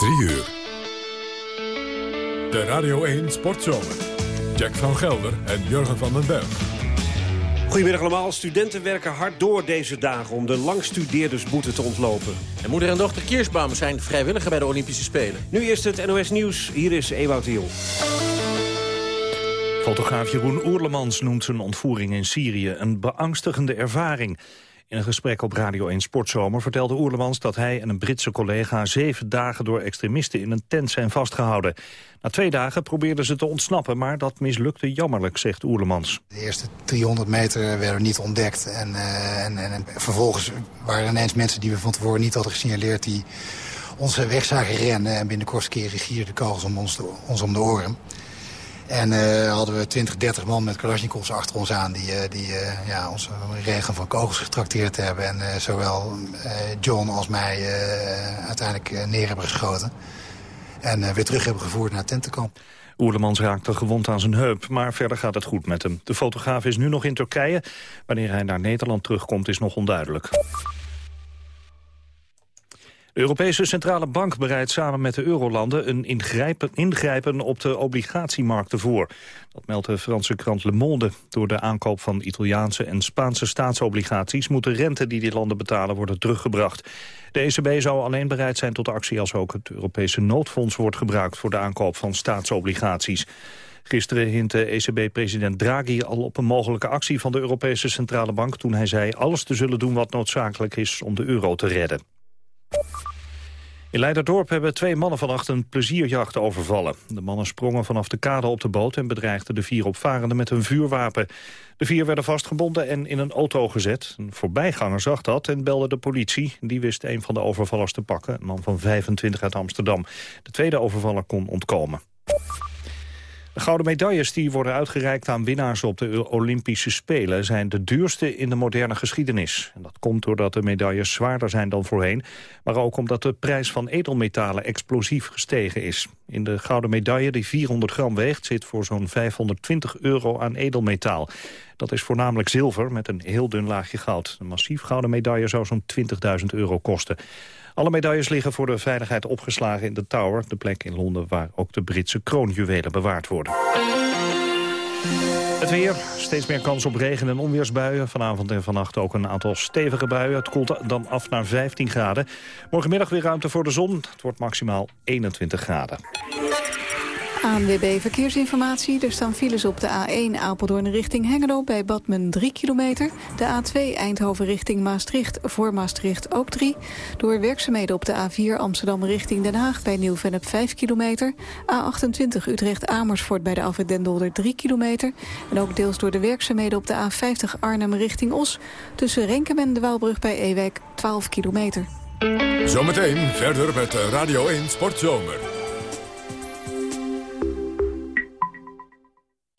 3 uur. De Radio 1 Sportzomer. Jack van Gelder en Jurgen van den Berg. Goedemiddag allemaal. Studenten werken hard door deze dagen om de langstudeerdersboete te ontlopen. En moeder en dochter Kiersbaum zijn vrijwilliger bij de Olympische Spelen. Nu eerst het NOS Nieuws. Hier is Ewout Hiel. Fotograaf Jeroen Oerlemans noemt zijn ontvoering in Syrië een beangstigende ervaring. In een gesprek op Radio 1 Sportzomer vertelde Oerlemans dat hij en een Britse collega zeven dagen door extremisten in een tent zijn vastgehouden. Na twee dagen probeerden ze te ontsnappen, maar dat mislukte jammerlijk, zegt Oerlemans. De eerste 300 meter werden niet ontdekt en, uh, en, en, vervolgens waren er ineens mensen die we van tevoren niet hadden gesignaleerd die onze weg zagen rennen en binnen kortste keer gierden de kogels om ons, ons om de oren. En uh, hadden we 20, 30 man met Kalashnikovs achter ons aan... die, uh, die uh, ja, ons regen van kogels getrakteerd hebben. En zowel John als mij uiteindelijk neer hebben geschoten. En weer terug hebben gevoerd naar Tentenkamp. Oerlemans raakte gewond aan zijn heup, maar verder gaat het goed met hem. De fotograaf is nu nog in Turkije. Wanneer hij naar Nederland terugkomt is nog onduidelijk. De Europese Centrale Bank bereidt samen met de eurolanden een ingrijpen, ingrijpen op de obligatiemarkten voor. Dat meldt de Franse krant Le Monde. Door de aankoop van Italiaanse en Spaanse staatsobligaties moet de rente die die landen betalen worden teruggebracht. De ECB zou alleen bereid zijn tot actie als ook het Europese noodfonds wordt gebruikt voor de aankoop van staatsobligaties. Gisteren hintte ECB-president Draghi al op een mogelijke actie van de Europese Centrale Bank toen hij zei alles te zullen doen wat noodzakelijk is om de euro te redden. In Leiderdorp hebben twee mannen vannacht een plezierjacht overvallen. De mannen sprongen vanaf de kade op de boot en bedreigden de vier opvarenden met een vuurwapen. De vier werden vastgebonden en in een auto gezet. Een voorbijganger zag dat en belde de politie. Die wist een van de overvallers te pakken, een man van 25 uit Amsterdam. De tweede overvaller kon ontkomen. De gouden medailles die worden uitgereikt aan winnaars op de Olympische Spelen... zijn de duurste in de moderne geschiedenis. En dat komt doordat de medailles zwaarder zijn dan voorheen... maar ook omdat de prijs van edelmetalen explosief gestegen is. In de gouden medaille, die 400 gram weegt... zit voor zo'n 520 euro aan edelmetaal. Dat is voornamelijk zilver met een heel dun laagje goud. Een massief gouden medaille zou zo'n 20.000 euro kosten. Alle medailles liggen voor de veiligheid opgeslagen in de Tower... de plek in Londen waar ook de Britse kroonjuwelen bewaard worden. Het weer, steeds meer kans op regen- en onweersbuien. Vanavond en vannacht ook een aantal stevige buien. Het koelt dan af naar 15 graden. Morgenmiddag weer ruimte voor de zon. Het wordt maximaal 21 graden. ANWB Verkeersinformatie. Er staan files op de A1 Apeldoorn richting Hengelo bij Badmen 3 kilometer. De A2 Eindhoven richting Maastricht voor Maastricht ook 3. Door werkzaamheden op de A4 Amsterdam richting Den Haag bij Nieuw-Vennep 5 kilometer. A28 Utrecht Amersfoort bij de Alfred Dendolder 3 kilometer. En ook deels door de werkzaamheden op de A50 Arnhem richting Os. Tussen Renkem en de Waalbrug bij Ewijk 12 kilometer. Zometeen verder met Radio 1 Sportzomer.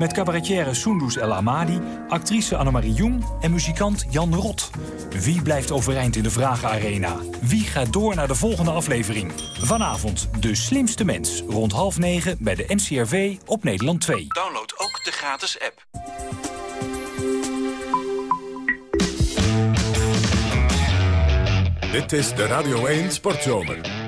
Met cabaretière Sundus El Amadi, actrice Annemarie Jong en muzikant Jan Rot. Wie blijft overeind in de Vragenarena? Wie gaat door naar de volgende aflevering? Vanavond De Slimste Mens. Rond half negen bij de NCRV op Nederland 2. Download ook de gratis app. Dit is de Radio 1 Sportzomer.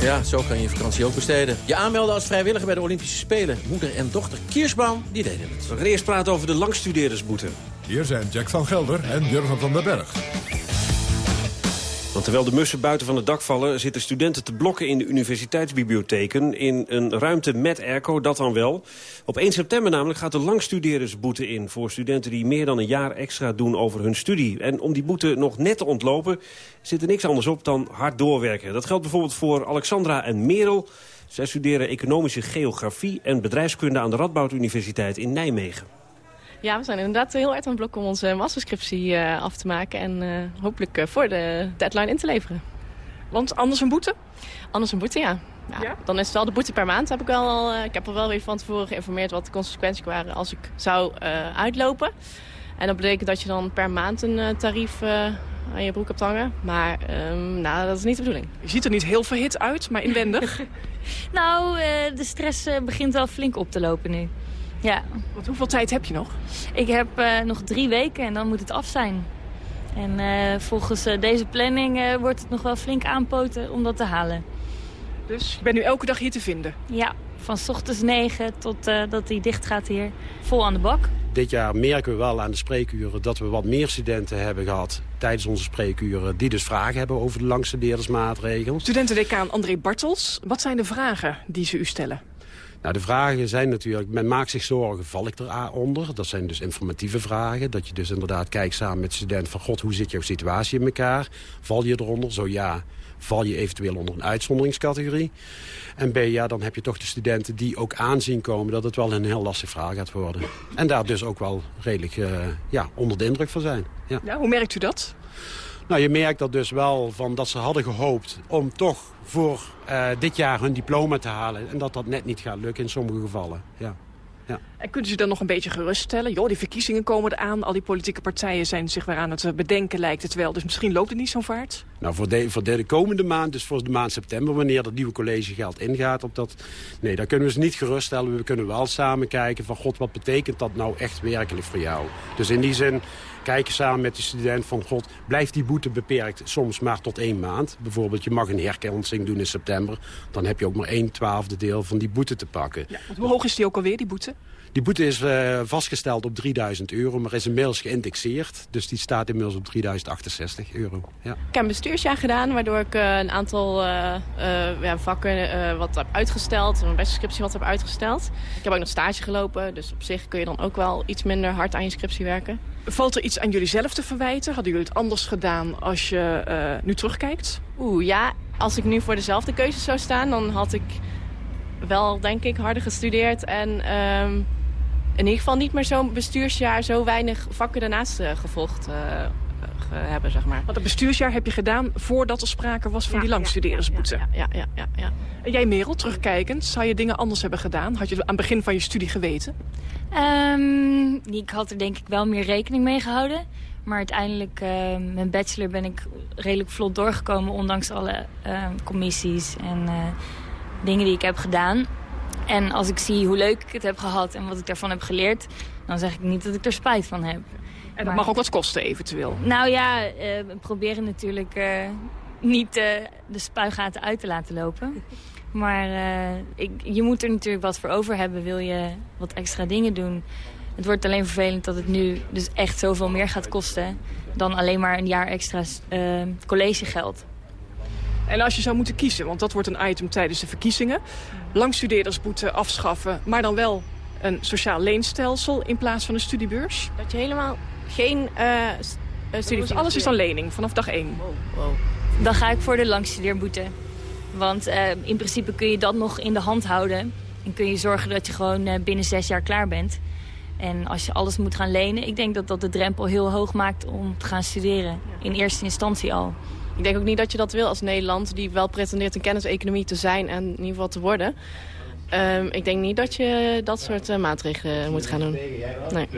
Ja, zo kan je je vakantie ook besteden. Je aanmelden als vrijwilliger bij de Olympische Spelen. Moeder en dochter Kiersbaum, die deden het. We gaan eerst praten over de langstudeerdersboete. Hier zijn Jack van Gelder en Jurgen van den Berg. Terwijl de mussen buiten van het dak vallen... zitten studenten te blokken in de universiteitsbibliotheken... in een ruimte met airco, dat dan wel. Op 1 september namelijk gaat de langstudeerdersboete in... voor studenten die meer dan een jaar extra doen over hun studie. En om die boete nog net te ontlopen... zit er niks anders op dan hard doorwerken. Dat geldt bijvoorbeeld voor Alexandra en Merel... Zij studeren economische geografie en bedrijfskunde aan de Radboud Universiteit in Nijmegen. Ja, we zijn inderdaad heel hard aan het blok om onze masterscriptie uh, af te maken. En uh, hopelijk uh, voor de deadline in te leveren. Want anders een boete? Anders een boete, ja. Ja, Dan is het wel de boete per maand. Heb ik, wel, al, eh, ik heb er wel weer van tevoren geïnformeerd wat de consequenties waren als ik zou eh, uitlopen. En dat betekent dat je dan per maand een eh, tarief eh, aan je broek hebt hangen. Maar ehm, nou, dat is niet de bedoeling. Je ziet er niet heel verhit uit, maar inwendig. Nou, eh, de stress eh, begint wel flink op te lopen nu. Ja. Want hoeveel tijd heb je nog? Ik heb eh, nog drie weken en dan moet het af zijn. En eh, volgens eh, deze planning eh, wordt het nog wel flink aanpoten om dat te halen. Dus je bent nu elke dag hier te vinden? Ja, van s ochtends 9 tot eh, dat hij dicht gaat hier. Vol aan de bak. Dit jaar merken we wel aan de spreekuren dat we wat meer studenten hebben gehad tijdens onze spreekuren die dus vragen hebben over de langstudeerdersmaatregelen. Studentendecaan André Bartels, wat zijn de vragen die ze u stellen? Nou, de vragen zijn natuurlijk, men maakt zich zorgen, val ik er onder? Dat zijn dus informatieve vragen. Dat je dus inderdaad kijkt samen met de student van... God, hoe zit jouw situatie in elkaar? Val je eronder? Zo ja, val je eventueel onder een uitzonderingscategorie? En B, ja, dan heb je toch de studenten die ook aanzien komen... dat het wel een heel lastig vraag gaat worden. En daar dus ook wel redelijk eh, ja, onder de indruk van zijn. Ja. Ja, hoe merkt u dat? Nou, je merkt dat dus wel van dat ze hadden gehoopt om toch voor eh, dit jaar hun diploma te halen. En dat dat net niet gaat lukken in sommige gevallen. Ja. Ja. En kunnen ze dan nog een beetje geruststellen? Joh, die verkiezingen komen eraan. Al die politieke partijen zijn zich weer aan het eh, bedenken, lijkt het wel. Dus misschien loopt het niet zo vaart? Nou, voor de, voor de komende maand, dus voor de maand september... wanneer dat nieuwe collegegeld ingaat, op dat, nee, daar kunnen we ze niet geruststellen. We kunnen wel samen kijken van... God, wat betekent dat nou echt werkelijk voor jou? Dus in die zin kijken samen met de student van... God, blijft die boete beperkt soms maar tot één maand? Bijvoorbeeld, je mag een herkansing doen in september. Dan heb je ook maar één twaalfde deel van die boete te pakken. Ja, hoe hoog is die ook alweer, die boete? Die boete is uh, vastgesteld op 3000 euro, maar is inmiddels geïndexeerd. Dus die staat inmiddels op 3068 euro. Ja. Ik heb een bestuursjaar gedaan, waardoor ik uh, een aantal uh, ja, vakken wat heb uitgesteld. Mijn beste scriptie wat heb uitgesteld. Ik heb ook nog stage gelopen, dus op zich kun je dan ook wel iets minder hard aan je scriptie werken. Valt er iets aan jullie zelf te verwijten? Hadden jullie het anders gedaan als je nu terugkijkt? Oeh, ja. Als ik nu voor dezelfde keuzes zou staan, dan had ik wel, denk ik, harder gestudeerd en... In ieder geval niet meer zo'n bestuursjaar zo weinig vakken daarnaast uh, gevolgd uh, hebben, zeg maar. Want het bestuursjaar heb je gedaan voordat er sprake was van ja, die langstudeerdersboete. Ja, ja, ja, ja, ja, En jij Merel, terugkijkend, zou je dingen anders hebben gedaan? Had je aan het begin van je studie geweten? Um, ik had er denk ik wel meer rekening mee gehouden. Maar uiteindelijk, uh, mijn bachelor ben ik redelijk vlot doorgekomen... ondanks alle uh, commissies en dingen die ik heb gedaan. En als ik zie hoe leuk ik het heb gehad en wat ik daarvan heb geleerd... dan zeg ik niet dat ik er spijt van heb. En dat mag ook wat kosten eventueel? Nou ja, uh, we proberen natuurlijk uh, niet uh, de spuigaten uit te laten lopen. Maar ik, je moet er natuurlijk wat voor over hebben, wil je wat extra dingen doen. Het wordt alleen vervelend dat het nu dus echt zoveel meer gaat kosten... dan alleen maar een jaar extra collegegeld. En als je zou moeten kiezen, want dat wordt een item tijdens de verkiezingen... langstudeerdersboete afschaffen, maar dan wel een sociaal leenstelsel in plaats van een studiebeurs? Dat je helemaal geen uh, studie... Dus alles is dan lening, vanaf dag één? Wow, wow. Dan ga ik voor de langstudeerboete. Want uh, in principe kun je dat nog in de hand houden. En kun je zorgen dat je gewoon uh, binnen zes jaar klaar bent. En als je alles moet gaan lenen, ik denk dat dat de drempel heel hoog maakt om te gaan studeren. In eerste instantie al. Ik denk ook niet dat je dat wil als Nederland... die wel pretendeert een kenniseconomie te zijn en in ieder geval te worden. Um, ik denk niet dat je dat soort uh, maatregelen moet gaan doen. Nee.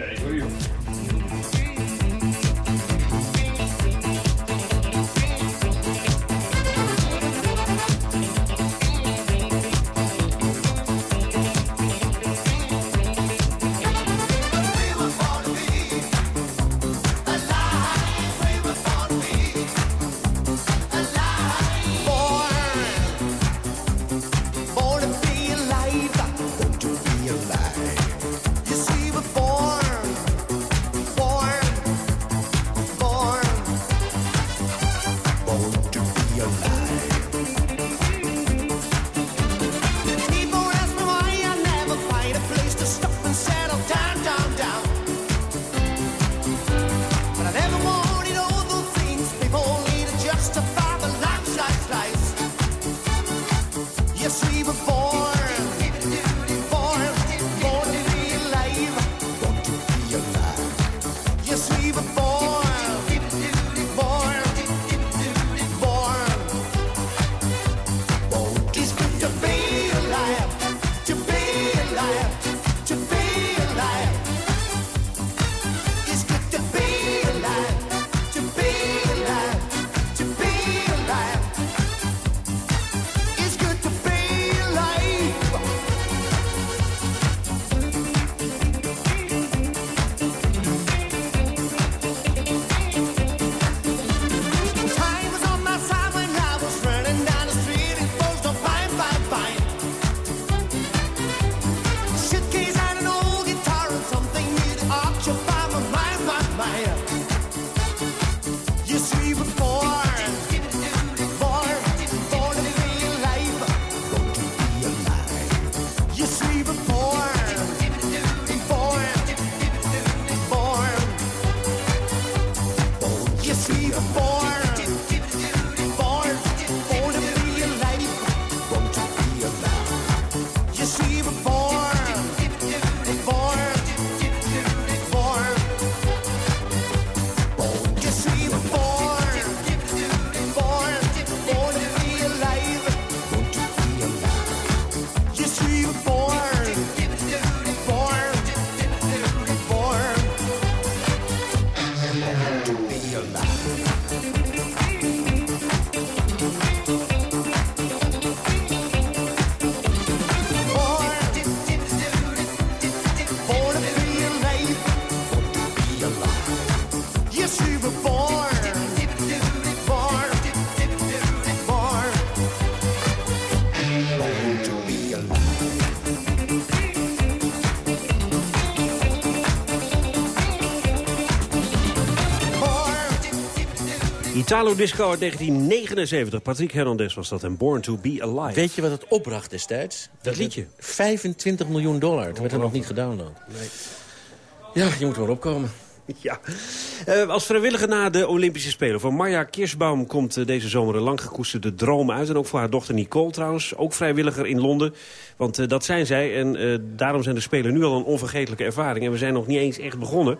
Italo Disco uit 1979. Patrick Hernandez was dat en Born to be Alive. Weet je wat het opbracht destijds? Dat liedje? 25 miljoen dollar. Het werd er nog niet gedownload. Nee. Ja, je moet wel opkomen. Ja. Uh, als vrijwilliger na de Olympische Spelen. Voor Marja Kirschbaum komt uh, deze zomer een lang gekoesterde droom uit. En ook voor haar dochter Nicole trouwens. Ook vrijwilliger in Londen. Want uh, dat zijn zij. En daarom zijn de Spelen nu al een onvergetelijke ervaring. En we zijn nog niet eens echt begonnen.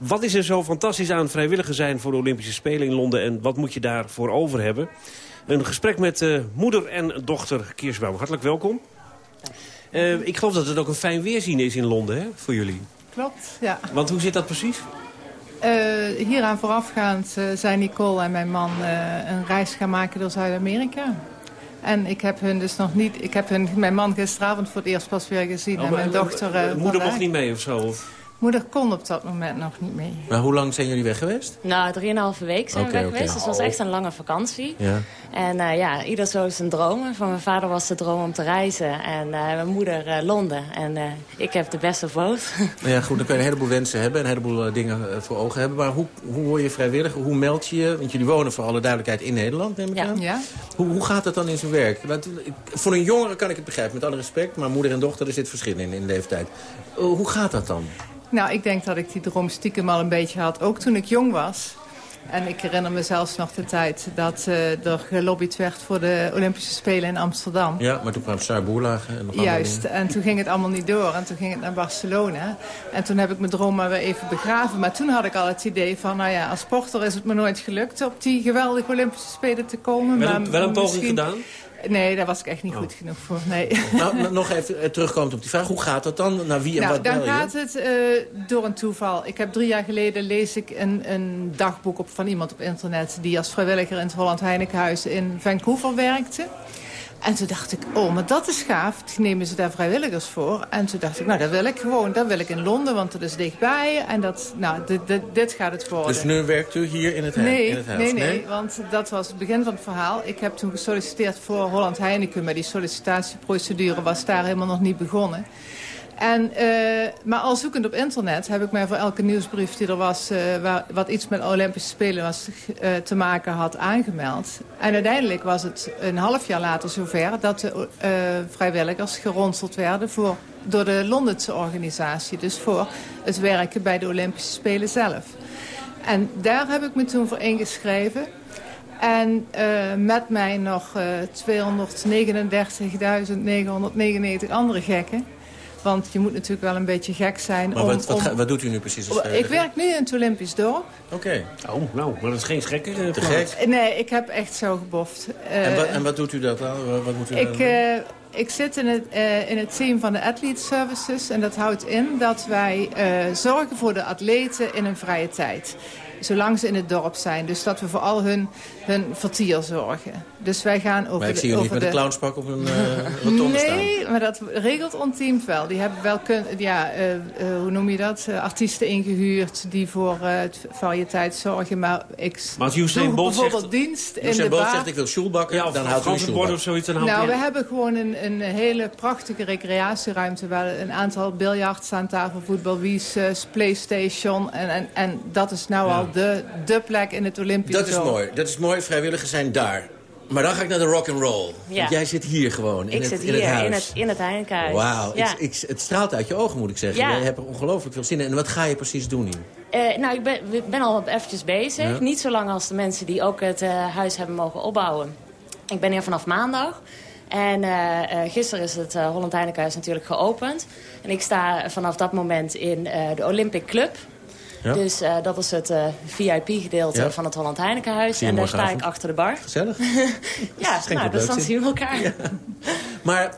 Wat is er zo fantastisch aan vrijwilliger zijn voor de Olympische Spelen in Londen? En wat moet je daarvoor over hebben? Een gesprek met moeder en dochter Kirschbaum. Hartelijk welkom. ik geloof dat het ook een fijn weerzien is in Londen hè, voor jullie. Klopt, ja. Want hoe zit dat precies? Uh, hieraan voorafgaand zijn Nicole en mijn man een reis gaan maken door Zuid-Amerika. En ik heb hun dus nog niet... Ik heb hun, mijn man gisteravond voor het eerst pas weer gezien. Oh, en mijn dochter... moeder mocht niet mee of zo? Of? Moeder kon op dat moment nog niet mee. Maar hoe lang zijn jullie weg geweest? Nou, drieënhalve week zijn we weg geweest. Dus het was echt een lange vakantie. Ja. En uh, ja, ieder zo zijn dromen. Van mijn vader was de droom om te reizen. En uh, mijn moeder uh, Londen. En ik heb de beste boot. Ja, goed, dan kun je een heleboel wensen hebben. Een heleboel dingen voor ogen hebben. Maar hoe, hoe word je vrijwilliger? Hoe meld je je? Want jullie wonen voor alle duidelijkheid in Nederland, neem ik ja. aan. Ja. Hoe, hoe gaat het dan in zijn werk? Want, voor een jongere kan ik het begrijpen, met alle respect. Maar moeder en dochter, er zit verschil in, in leeftijd. hoe gaat dat dan? Nou, ik denk dat ik die droom stiekem al een beetje had. Ook toen ik jong was. En ik herinner me zelfs nog de tijd dat uh, er gelobbyd werd voor de Olympische Spelen in Amsterdam. Ja, maar toen kwam Saar Boerlagen. En nog Juist, en toen ging het allemaal niet door. En toen ging het naar Barcelona. En toen heb ik mijn droom maar weer even begraven. Maar toen had ik al het idee van, nou ja, als sporter is het me nooit gelukt op die geweldige Olympische Spelen te komen. Wel, maar wel een poging gedaan? Nee, daar was ik echt niet goed genoeg voor. Nee. Nou, nog even terugkomend op die vraag. Hoe gaat dat dan? Naar wie en nou, wat dan gaat het uh, door een toeval. Ik heb drie jaar geleden lees ik een, een dagboek op van iemand op internet... die als vrijwilliger in het Holland Heinekenhuis in Vancouver werkte. En toen dacht ik, oh, maar dat is gaaf. Toen nemen ze daar vrijwilligers voor. En toen dacht ik, nou, dat wil ik gewoon. Dat wil ik in Londen, want dat is dichtbij. En dat, nou, dit, dit, dit gaat het worden. Dus nu werkt u hier in het, nee, in het huis? Nee, nee, want dat was het begin van het verhaal. Ik heb toen gesolliciteerd voor Holland Heineken. Maar die sollicitatieprocedure was daar helemaal nog niet begonnen. En, uh, maar al zoekend op internet heb ik mij voor elke nieuwsbrief die er was... Waar, wat iets met Olympische Spelen was, uh, te maken had aangemeld. En uiteindelijk was het een half jaar later zover... dat de vrijwilligers geronseld werden voor, door de Londense organisatie. Dus voor het werken bij de Olympische Spelen zelf. En daar heb ik me toen voor ingeschreven... En met mij nog uh, 239.999 andere gekken. Want je moet natuurlijk wel een beetje gek zijn. Maar om, wat, wat, om... wat, doet u nu precies als Ik werk nu in het Olympisch dorp. Oké. Okay. Oh, nou, maar dat is geen gekke uh, Te gek? Nee, ik heb echt zo geboft. Uh, en, wat, en wat doet u dat dan? Wat moet u ik, uh, ik zit in het, in het team van de Athlete Services. En dat houdt in dat wij zorgen voor de atleten in hun vrije tijd zolang ze in het dorp zijn. Dus dat we voor al hun, hun vertier zorgen. Dus wij gaan over maar ik de, zie je niet met de... een clownspak op een uh, rotonde nee, staan. Nee, maar dat regelt onteam wel. Die hebben wel kun, ja, uh, uh, hoe noem je dat? artiesten ingehuurd die voor het variëteit zorgen. Maar ik maar als Usain Bolt bijvoorbeeld zegt, dienst in Usain de Bolt bar. zegt ik wil schoelbakken, ja, dan houdt u een bord of zoiets. Dan nou, we hebben gewoon een, een hele prachtige recreatieruimte waar een aantal biljarts aan tafel, voetbal, wies, Playstation en, en, en dat is nou Ja. al de, de plek in het Olympisch Dat is mooi. Dat is mooi. Vrijwilligers zijn daar. Maar dan ga ik naar de rock and roll. Ja. Want jij zit hier gewoon. In ik het, zit in hier het huis. in het, in het Heinekenhuis. Wauw, Ja. het straalt uit je ogen moet ik zeggen. Ja. Jij hebt er ongelooflijk veel zin in. En wat ga je precies doen hier? Eh, nou, ik ben, ben al eventjes bezig. Ja. Niet zo lang als de mensen die ook het eh, huis hebben mogen opbouwen. Ik ben hier vanaf maandag. En eh, gisteren is het eh, Holland Heinekenhuis natuurlijk geopend. En ik sta vanaf dat moment in de Olympic Club. Ja. Dus dat is het VIP-gedeelte Ja. van het Holland Heinekenhuis. En daar sta ik achter de bar. Gezellig. ja, nou, dus dan zien we elkaar. Maar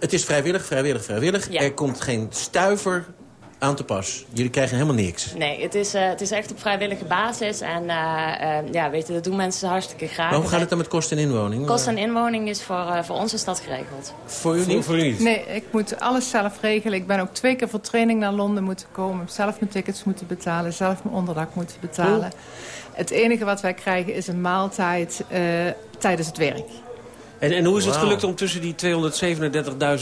het is vrijwillig, vrijwillig, vrijwillig. Er komt geen stuiver aan te pas. Jullie krijgen helemaal niks. Nee, het is, eh, het is echt op vrijwillige basis. En eh, eh, ja, weet je, dat doen mensen hartstikke graag. Maar hoe gaat het dan met kosten en inwoning? Kost en inwoning is voor, eh, voor onze stad geregeld. Voor u niet? Voor u niet? Nee, ik moet alles zelf regelen. Ik ben ook twee keer voor training naar Londen moeten komen. Zelf mijn tickets moeten betalen. Zelf mijn onderdak moeten betalen. Het enige wat wij krijgen is een maaltijd eh, tijdens het werk. En, en hoe is het gelukt om tussen die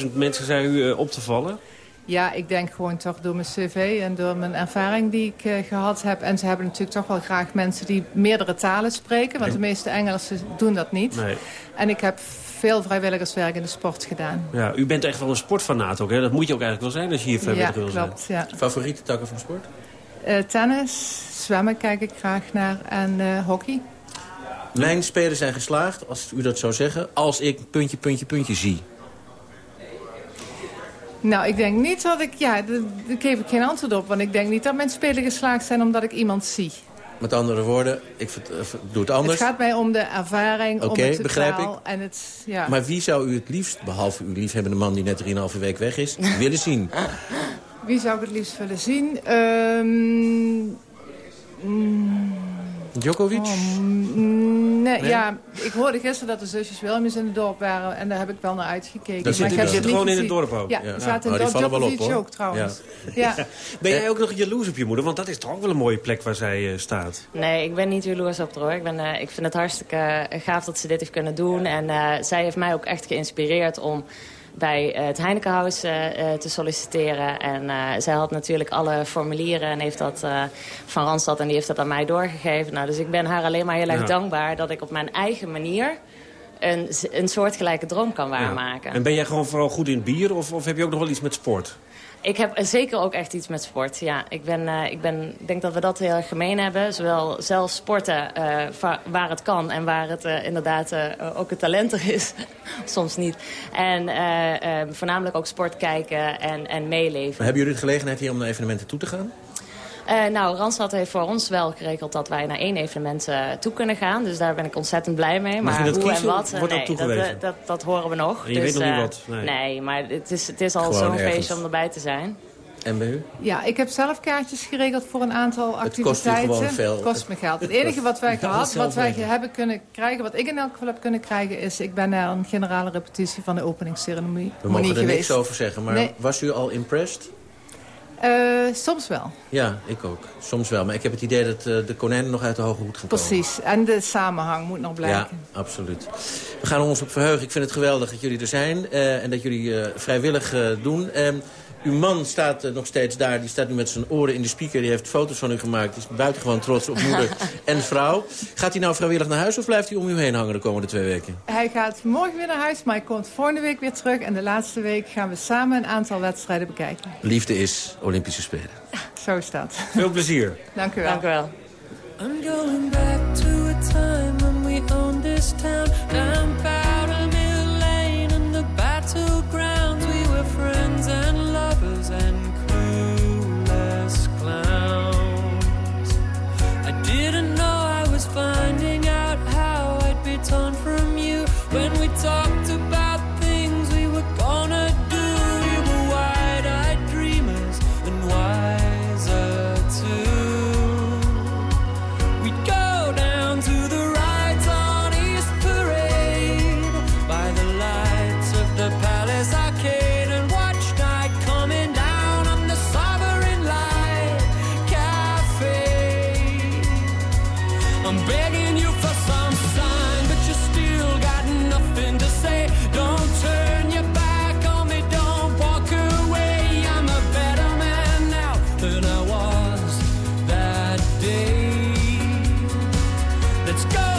237.000 mensen, zei u, op te vallen? Ja, ik denk gewoon toch door mijn cv en door mijn ervaring die ik eh, gehad heb. En ze hebben natuurlijk toch wel graag mensen die meerdere talen spreken. Want de meeste Engelsen doen dat niet. Nee. En ik heb veel vrijwilligerswerk in de sport gedaan. Ja, u bent echt wel een sportfanaat ook, hè? Dat moet je ook eigenlijk wel zijn als je hier Ja, vrijwilliger wil zijn. klopt. Ja. Favoriete takken van sport? Eh, tennis, zwemmen kijk ik graag naar en eh, hockey. Mijn spelen zijn geslaagd, als u dat zou zeggen, als ik puntje, puntje, puntje zie. Nou, ik denk niet dat ik... Ja, daar geef ik geen antwoord op. Want ik denk niet dat mijn spelen geslaagd zijn omdat ik iemand zie. Met andere woorden, ik eh, doe het anders. Het gaat mij om de ervaring, om het begrijp ik. En het, ja. Maar wie zou u het liefst, behalve uw liefhebbende man die net 3,5 week weg is, willen zien? Wie zou ik het liefst willen zien? Ehm, mm, Djokovic? oh, nee, Nee? ja, ik hoorde gisteren dat de zusjes Williams in het dorp waren. En daar heb ik wel naar uitgekeken. Dat zit- maar ik heb die ze zitten niet gewoon in het dorp ook? Ja, Ja. die zaten Nou, in die het dorp. vallen wel op, Djokovic hoor. ook trouwens. Ja. Ben jij ook nog jaloers op je moeder? Want dat is toch ook wel een mooie plek waar zij eh, staat. Nee, ik ben niet jaloers op haar hoor. Ik, ben, eh, ik vind het hartstikke eh, gaaf dat ze dit heeft kunnen doen. En eh, zij heeft mij ook echt geïnspireerd om bij eh, het Heinekenhuis eh, eh, te solliciteren. En zij had natuurlijk alle formulieren en heeft dat van Randstad en die heeft dat aan mij doorgegeven. Nou, dus ik ben haar alleen maar heel erg Ja. dankbaar dat ik op mijn eigen manier een, een soortgelijke droom kan waarmaken. En ben jij gewoon vooral goed in bier of, of heb je ook nog wel iets met sport? Ik heb zeker ook echt iets met sport. Ja, ik ben, eh, ik ben, denk dat we dat heel erg gemeen hebben. Zowel zelf sporten eh, waar het kan en waar het eh, inderdaad ook het talent er is. Soms niet. En voornamelijk ook sport kijken en, en meeleven. Hebben jullie de gelegenheid hier om naar evenementen toe te gaan? Eh, nou, Randstad heeft voor ons wel geregeld dat wij naar één evenement eh, toe kunnen gaan. Dus daar ben ik ontzettend blij mee. Maar hoe kiezen en wat, eh, wordt dat nee, dat, toegewezen? dat, dat horen we nog. En je weet nog niet wat? Nee. maar het is, het is al zo'n feestje om erbij te zijn. En bij u? Ja, ik heb zelf kaartjes geregeld voor een aantal kost u activiteiten. gewoon veel. Het kost me geld. Het enige wat wij gehad, wat wij weten. hebben kunnen krijgen, wat ik in elk geval heb kunnen krijgen, is ik ben naar een generale repetitie van de openingsceremonie We mogen er geweest. niks over zeggen, maar Nee. was u al impressed? Eh, soms wel, Ja, ik ook. Soms wel. Maar ik heb het idee dat eh, de konijnen nog uit de hoge hoed gaan komen. precies. En de samenhang moet nog blijken. Ja, absoluut. We gaan ons op verheugen. Ik vind het geweldig dat jullie er zijn eh, en dat jullie vrijwillig doen. Uw man staat eh, nog steeds daar. Die staat nu met zijn oren in de speaker. Die heeft foto's van u gemaakt. Die is buitengewoon trots op moeder en vrouw. Gaat hij nou vrijwillig naar huis of blijft hij om u heen hangen de komende twee weken? Hij gaat morgen weer naar huis, maar hij komt volgende week weer terug. En de laatste week gaan we samen een aantal wedstrijden bekijken. Liefde is Olympische Spelen. Zo is dat. Veel plezier. Dank u wel. Dank u wel. I'm going back to a time when we owned this town Powder finding out how I'd be torn from you. When we talked Let's go!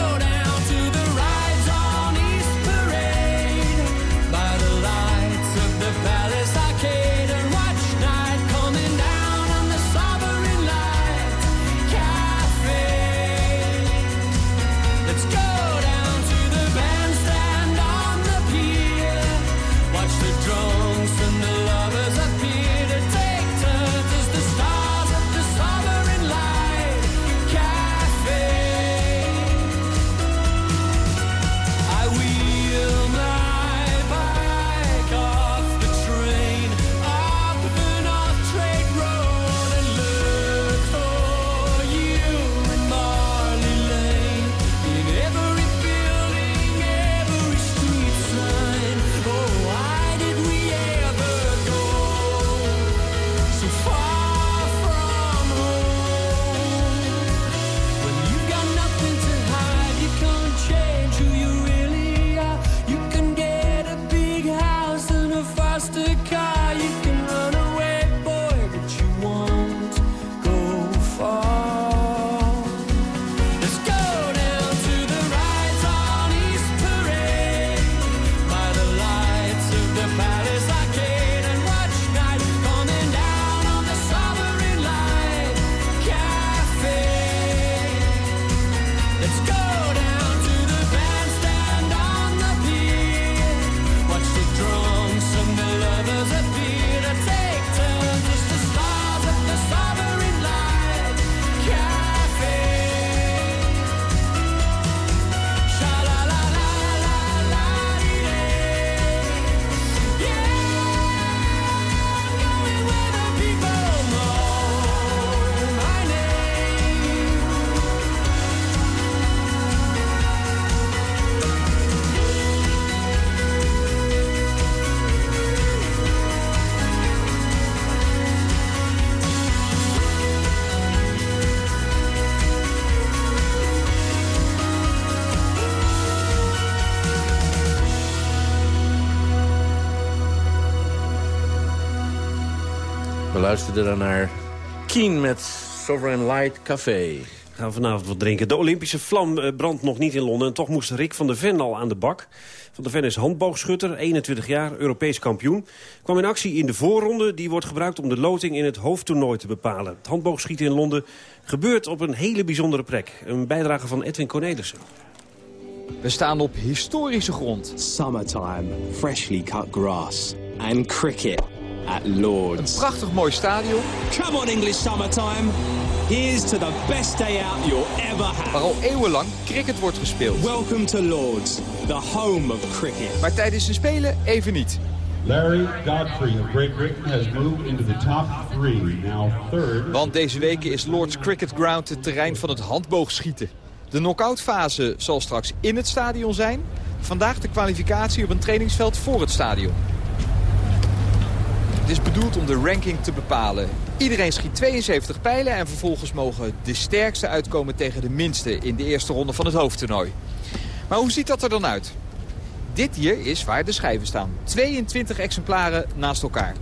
We luisterden daarnaar Keen met Sovereign Light Café. Gaan we vanavond wat drinken. De Olympische vlam eh, brandt nog niet in Londen. En toch moest Rick van der Ven al aan de bak. Van der Ven is handboogschutter, 21 jaar, Europees kampioen. Kwam in actie in de voorronde. Die wordt gebruikt om de loting in het hoofdtoernooi te bepalen. Het handboogschieten in Londen gebeurt op een hele bijzondere plek. Een bijdrage van Edwin Cornelissen. We staan op historische grond. Summertime, freshly cut grass and cricket at Lords. Een prachtig mooi stadion. Come on English summertime. Here's to the best day out you'll ever have. Waar al eeuwenlang cricket wordt gespeeld. Welcome to Lords, the home of cricket. Maar tijdens de Spelen even niet. Larry Godfrey of Great Britain has moved into the top three, now third. Want deze weken is Lords Cricket Ground het terrein van het handboogschieten. De knock-out fase zal straks in het stadion zijn. Vandaag de kwalificatie op een trainingsveld voor het stadion. Is bedoeld om de ranking te bepalen. Iedereen schiet 72 pijlen en vervolgens mogen de sterkste uitkomen tegen de minste in de eerste ronde van het hoofdtoernooi. Maar hoe ziet dat er dan uit? Dit hier is waar de schijven staan. 22 exemplaren naast elkaar.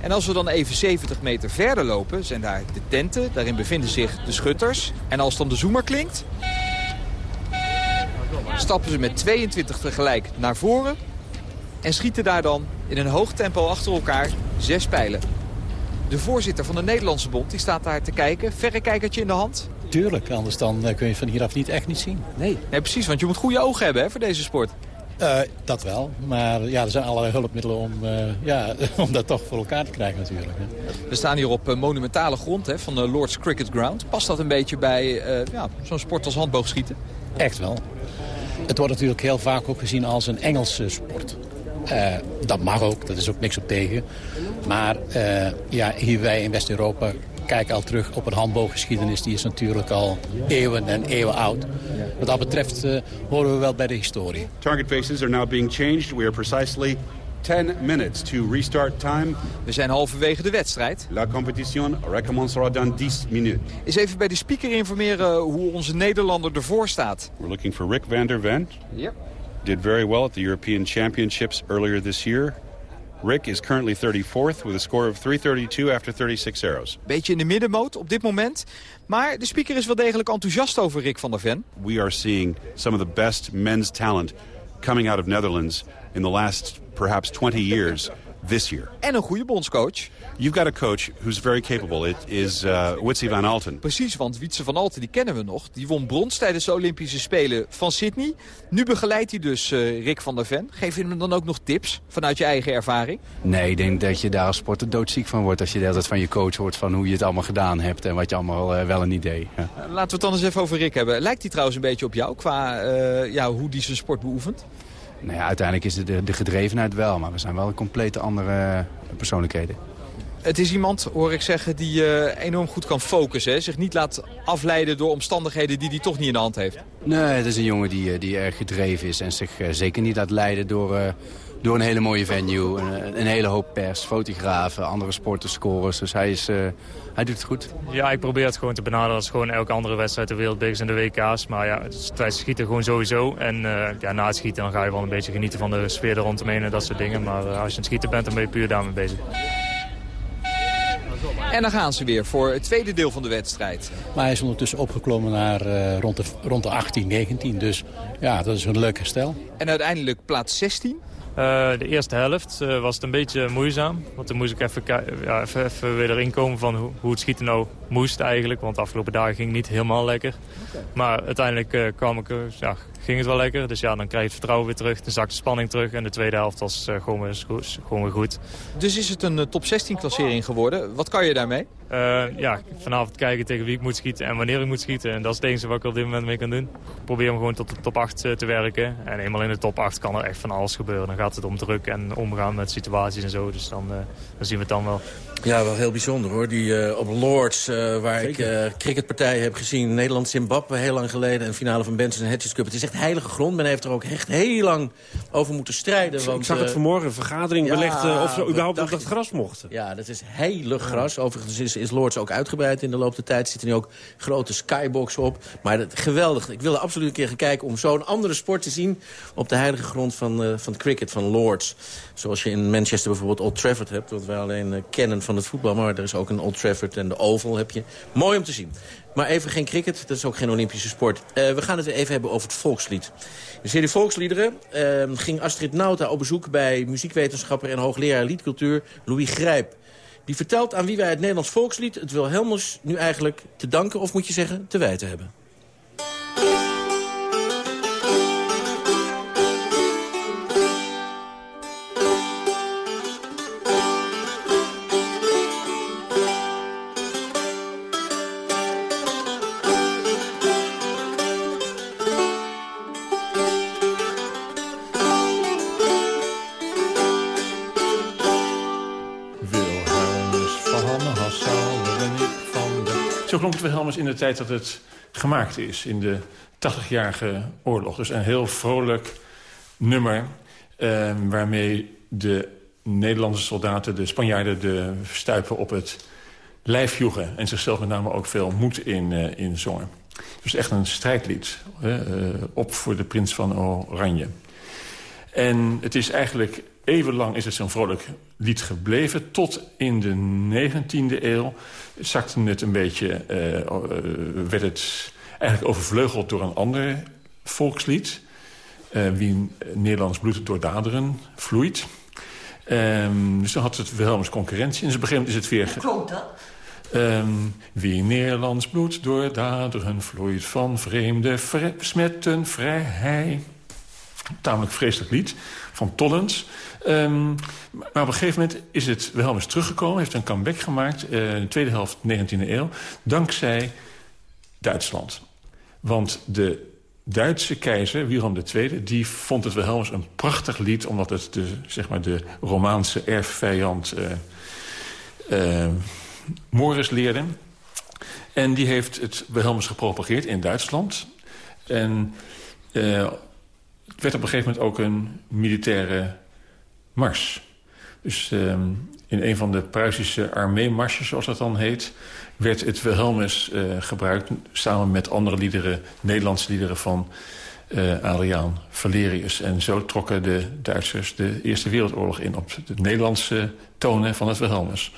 En als we dan even 70 meter verder lopen, zijn daar de tenten. Daarin bevinden zich de schutters. En als dan de zoemer klinkt, stappen ze met 22 tegelijk naar voren. En schieten daar dan in een hoog tempo achter elkaar zes pijlen. De voorzitter van de Nederlandse bond die staat daar te kijken. Verrekijkertje in de hand. Tuurlijk, anders dan eh, kun je van hieraf niet echt niet zien. Nee. nee, precies, want je moet goede ogen hebben hè, voor deze sport. Uh, dat wel, maar ja, er zijn allerlei hulpmiddelen om, uh, ja, om dat toch voor elkaar te krijgen natuurlijk. Hè. We staan hier op uh, monumentale grond hè, van de Lord's Cricket Ground. Past dat een beetje bij ja, zo'n sport als handboogschieten? Echt wel. Het wordt natuurlijk heel vaak ook gezien als een Engelse sport. dat mag ook, dat is ook niks op tegen. Maar ja, hier wij in West-Europa kijken al terug op een handbooggeschiedenis. Die is natuurlijk al eeuwen en eeuwen oud. Wat dat betreft uh, horen we wel bij de historie. Target faces are now being changed. We are precisely 10 minutes to restart time. We zijn halverwege de wedstrijd. La compétition recommencera dans 10 minutes. Is even bij de speaker informeren hoe onze Nederlander ervoor staat. We're looking for Rick van der Ven. Yep. Did very well at the European Championships earlier this year. Rick is currently 34th with a score of 332 after 36 arrows. Beetje in de middenmoot op dit moment. Maar de speaker is wel degelijk enthousiast over Rick van der Ven. We are seeing some of the best men's talent coming out of Netherlands in the last perhaps 20 years this year. En een goede bondscoach. You've got a coach who's very capable. It is uh, Witsi van Alten. Precies, want Wietse van Alten die kennen we nog. Die won brons tijdens de Olympische Spelen van Sydney. Nu begeleidt hij dus uh, Rick van der Ven. Geef je hem dan ook nog tips vanuit je eigen ervaring? Nee, ik denk dat je daar als sporter doodziek van wordt... als je de hele tijd van je coach hoort van hoe je het allemaal gedaan hebt... en wat je allemaal uh, wel een idee. Ja. Laten we het dan eens even over Rick hebben. Lijkt hij trouwens een beetje op jou qua ja, hoe hij zijn sport beoefent? Nou ja, uiteindelijk is het de, de gedrevenheid wel, maar we zijn wel complete andere persoonlijkheden. Het is iemand, hoor ik zeggen, die uh, enorm goed kan focussen. Hè? Zich niet laat afleiden door omstandigheden die hij toch niet in de hand heeft. Nee, het is een jongen die, die erg gedreven is en zich uh, zeker niet laat leiden door, uh, door een hele mooie venue. Een, een, hele hoop pers, fotografen, andere sporters, scorers. Dus hij, is, hij doet het goed. Ja, ik probeer het gewoon te benaderen als gewoon elke andere wedstrijd. De wereldbekers en de WK's. Maar ja, het is tijdens schieten gewoon sowieso. En ja, na het schieten dan ga je wel een beetje genieten van de sfeer er rondomheen en dat soort dingen. Maar als je aan het schieten bent, dan ben je puur daarmee bezig. En dan gaan ze weer voor het tweede deel van de wedstrijd. Maar hij is ondertussen opgeklommen naar uh, rond, de, rond de 18, 19. Dus ja, dat is een leuk herstel. En uiteindelijk plaats 16. Uh, de eerste helft uh, was het een beetje moeizaam. Want dan moest ik even, ja, even, even weer erin komen van hoe, hoe, het schieten nou moest eigenlijk. Want de afgelopen dagen ging het niet helemaal lekker. Okay. Maar uiteindelijk uh, kwam ik, ja, ging het wel lekker. Dus ja, dan krijg je het vertrouwen weer terug. Dan zakt de spanning terug. En de tweede helft was gewoon, weer, gewoon weer goed. Dus is het een top 16 klassering geworden. Wat kan je daarmee? ja, vanavond kijken tegen wie ik moet schieten en wanneer ik moet schieten. En dat is het enige wat ik op dit moment mee kan doen. Ik probeer hem gewoon tot de top 8 te werken. En eenmaal in de top 8 kan er echt van alles gebeuren. Dan gaat het om druk en omgaan met situaties en zo. Dus dan, uh, dan zien we het dan wel. Ja, wel heel bijzonder hoor. Die uh, op Lords, uh, eh, waar ik uh, cricketpartijen heb gezien. Nederland-Zimbabwe heel lang geleden. En finale van Benson en Hedges Cup. Het is echt heilige grond. Men heeft er ook echt heel lang over moeten strijden. Want, ik zag het eh, vanmorgen, een vergadering ja, belegd uh, of ze überhaupt op dat gras mochten. Ja, dat is heilig gras. Overigens is, is Lords ook uitgebreid in de loop der tijd. Er zitten nu ook grote skybox op. Maar dat, geweldig. Ik wilde absoluut een keer gaan kijken om zo'n andere sport te zien... op de heilige grond van, uh, van cricket, van Lords. Zoals je in Manchester bijvoorbeeld Old Trafford hebt. Wat wij alleen uh, kennen van het voetbal. Maar er is ook een Old Trafford en de Oval heb je. Mooi om te zien. Maar even geen cricket, dat is ook geen Olympische sport. Uh, we gaan het even hebben over het volkslied. De serie Volksliederen uh, ging Astrid Nauta op bezoek... bij muziekwetenschapper en hoogleraar liedcultuur Louis Grijp. Die vertelt aan wie wij het Nederlands volkslied... het Wilhelmus nu eigenlijk te danken, of moet je zeggen, te wijten hebben. In de tijd dat het gemaakt is, in de 80-jarige oorlog. Dus een heel vrolijk nummer eh, waarmee de Nederlandse soldaten, de Spanjaarden, de stuipen op het lijf joegen. En zichzelf met name ook veel moed in, uh, in zongen. Dus echt een strijdlied. Uh, op voor de prins van Oranje. En het is eigenlijk eeuwenlang is het zo'n vrolijk lied gebleven. Tot in de 19e eeuw zakte het een beetje... Uh, werd het eigenlijk overvleugeld door een ander volkslied. Uh, wie Nederlands bloed door daderen vloeit. Um, dus dan had het Wilhelmus concurrentie. En dus op een gegeven moment is het weer... Klopt dat? Um, wie Nederlands bloed door daderen vloeit... van vreemde smetten vrij. Tamelijk vreselijk lied van Tollens. Um, maar op een gegeven moment is het Wilhelmus teruggekomen. Heeft een comeback gemaakt uh, in de tweede helft 19e eeuw. Dankzij Duitsland. Want de Duitse keizer, Wilhelm II, die vond het Wilhelmus een prachtig lied... omdat het de, zeg maar de Romaanse erfvijand uh, Morris leerde. En die heeft het Wilhelmus gepropageerd in Duitsland. En het werd op een gegeven moment ook een militaire mars. Dus um, in een van de Pruisische armeemarsjes, zoals dat dan heet... werd het Wilhelmus uh, gebruikt samen met andere liederen... Nederlandse liederen van uh, Adriaan Valerius. En zo trokken de Duitsers de Eerste Wereldoorlog in... op de Nederlandse tonen van het Wilhelmus.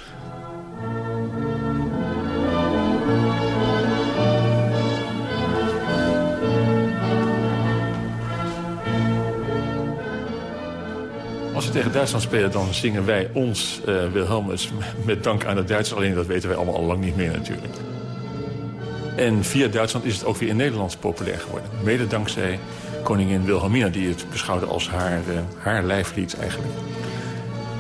Tegen Duitsland spelen, dan zingen wij ons uh, Wilhelmus met dank aan de Duitsers. Alleen dat weten wij allemaal al lang niet meer natuurlijk. En via Duitsland is het ook weer in Nederland populair geworden. Mede dankzij koningin Wilhelmina, die het beschouwde als haar, uh, haar lijflied eigenlijk.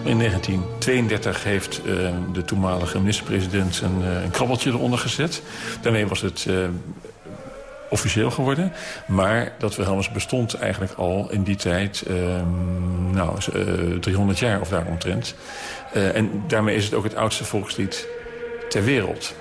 In 1932 heeft uh, de toenmalige minister-president een, een krabbeltje eronder gezet. Daarmee was het officieel geworden. Maar dat Wilhelmus bestond eigenlijk al in die tijd... Um, nou, uh, 300 jaar of daaromtrent. Uh, en daarmee is het ook het oudste volkslied ter wereld.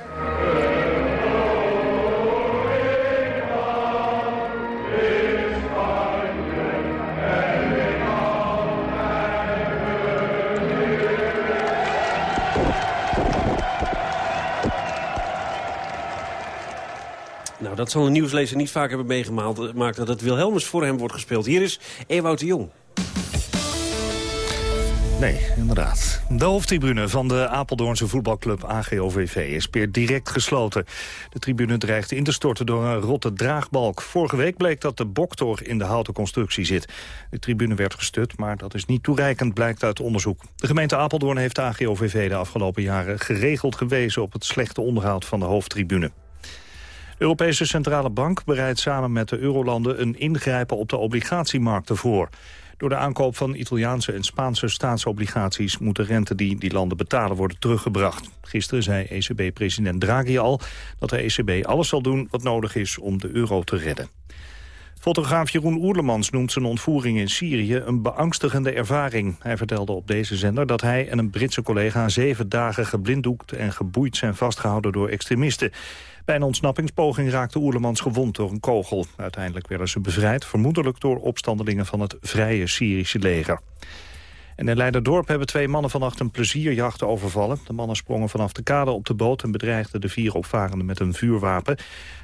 Dat zal een nieuwslezer niet vaak hebben meegemaakt... dat het Wilhelmus voor hem wordt gespeeld. Hier is Ewout de Jong. Nee, inderdaad. De hoofdtribune van de Apeldoornse voetbalclub AGOVV is per direct gesloten. De tribune dreigt in te storten door een rotte draagbalk. Vorige week bleek dat de boktor in de houten constructie zit. De tribune werd gestut, maar dat is niet toereikend, blijkt uit onderzoek. De gemeente Apeldoorn heeft AGOVV de afgelopen jaren geregeld gewezen... op het slechte onderhoud van de hoofdtribune. Europese Centrale Bank bereidt samen met de eurolanden een ingrijpen op de obligatiemarkten voor. Door de aankoop van Italiaanse en Spaanse staatsobligaties moet de rente die die landen betalen worden teruggebracht. Gisteren zei ECB-president Draghi al dat de ECB alles zal doen wat nodig is om de euro te redden. Fotograaf Jeroen Oerlemans noemt zijn ontvoering in Syrië een beangstigende ervaring. Hij vertelde op deze zender dat hij en een Britse collega zeven dagen geblinddoekt en geboeid zijn vastgehouden door extremisten. Bij een ontsnappingspoging raakte Oerlemans gewond door een kogel. Uiteindelijk werden ze bevrijd, vermoedelijk door opstandelingen van het Vrije Syrische leger. En in Leiderdorp hebben twee mannen vannacht een plezierjacht overvallen. De mannen sprongen vanaf de kade op de boot en bedreigden de vier opvarenden met een vuurwapen.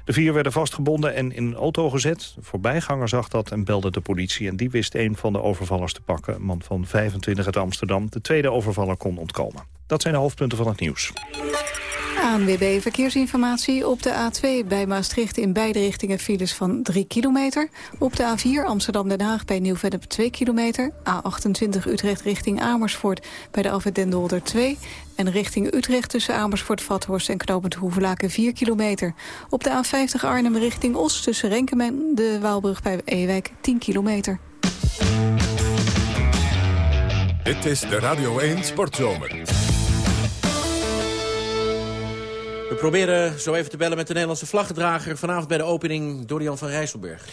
De vier werden vastgebonden en in een auto gezet. De voorbijganger zag dat en belde de politie. En die wist een van de overvallers te pakken, een man van 25 uit Amsterdam. De tweede overvaller kon ontkomen. Dat zijn de hoofdpunten van het nieuws. ANWB Verkeersinformatie. Op de A2 bij Maastricht in beide richtingen files van 3 kilometer. Op de A4 Amsterdam-Den Haag bij Nieuw-Vennep 2 kilometer. A28 Utrecht richting Amersfoort bij de Alfred Den 2. En richting Utrecht tussen Amersfoort, Vathorst en Knopend Hoevelaken 4 kilometer. Op de A50 Arnhem richting Os tussen Renkum en de Waalbrug bij Ewijk 10 kilometer. Dit is de Radio 1 Sportzomer. Proberen zo even te bellen met de Nederlandse vlaggedrager... vanavond bij de opening Dorian van Rijsselberg.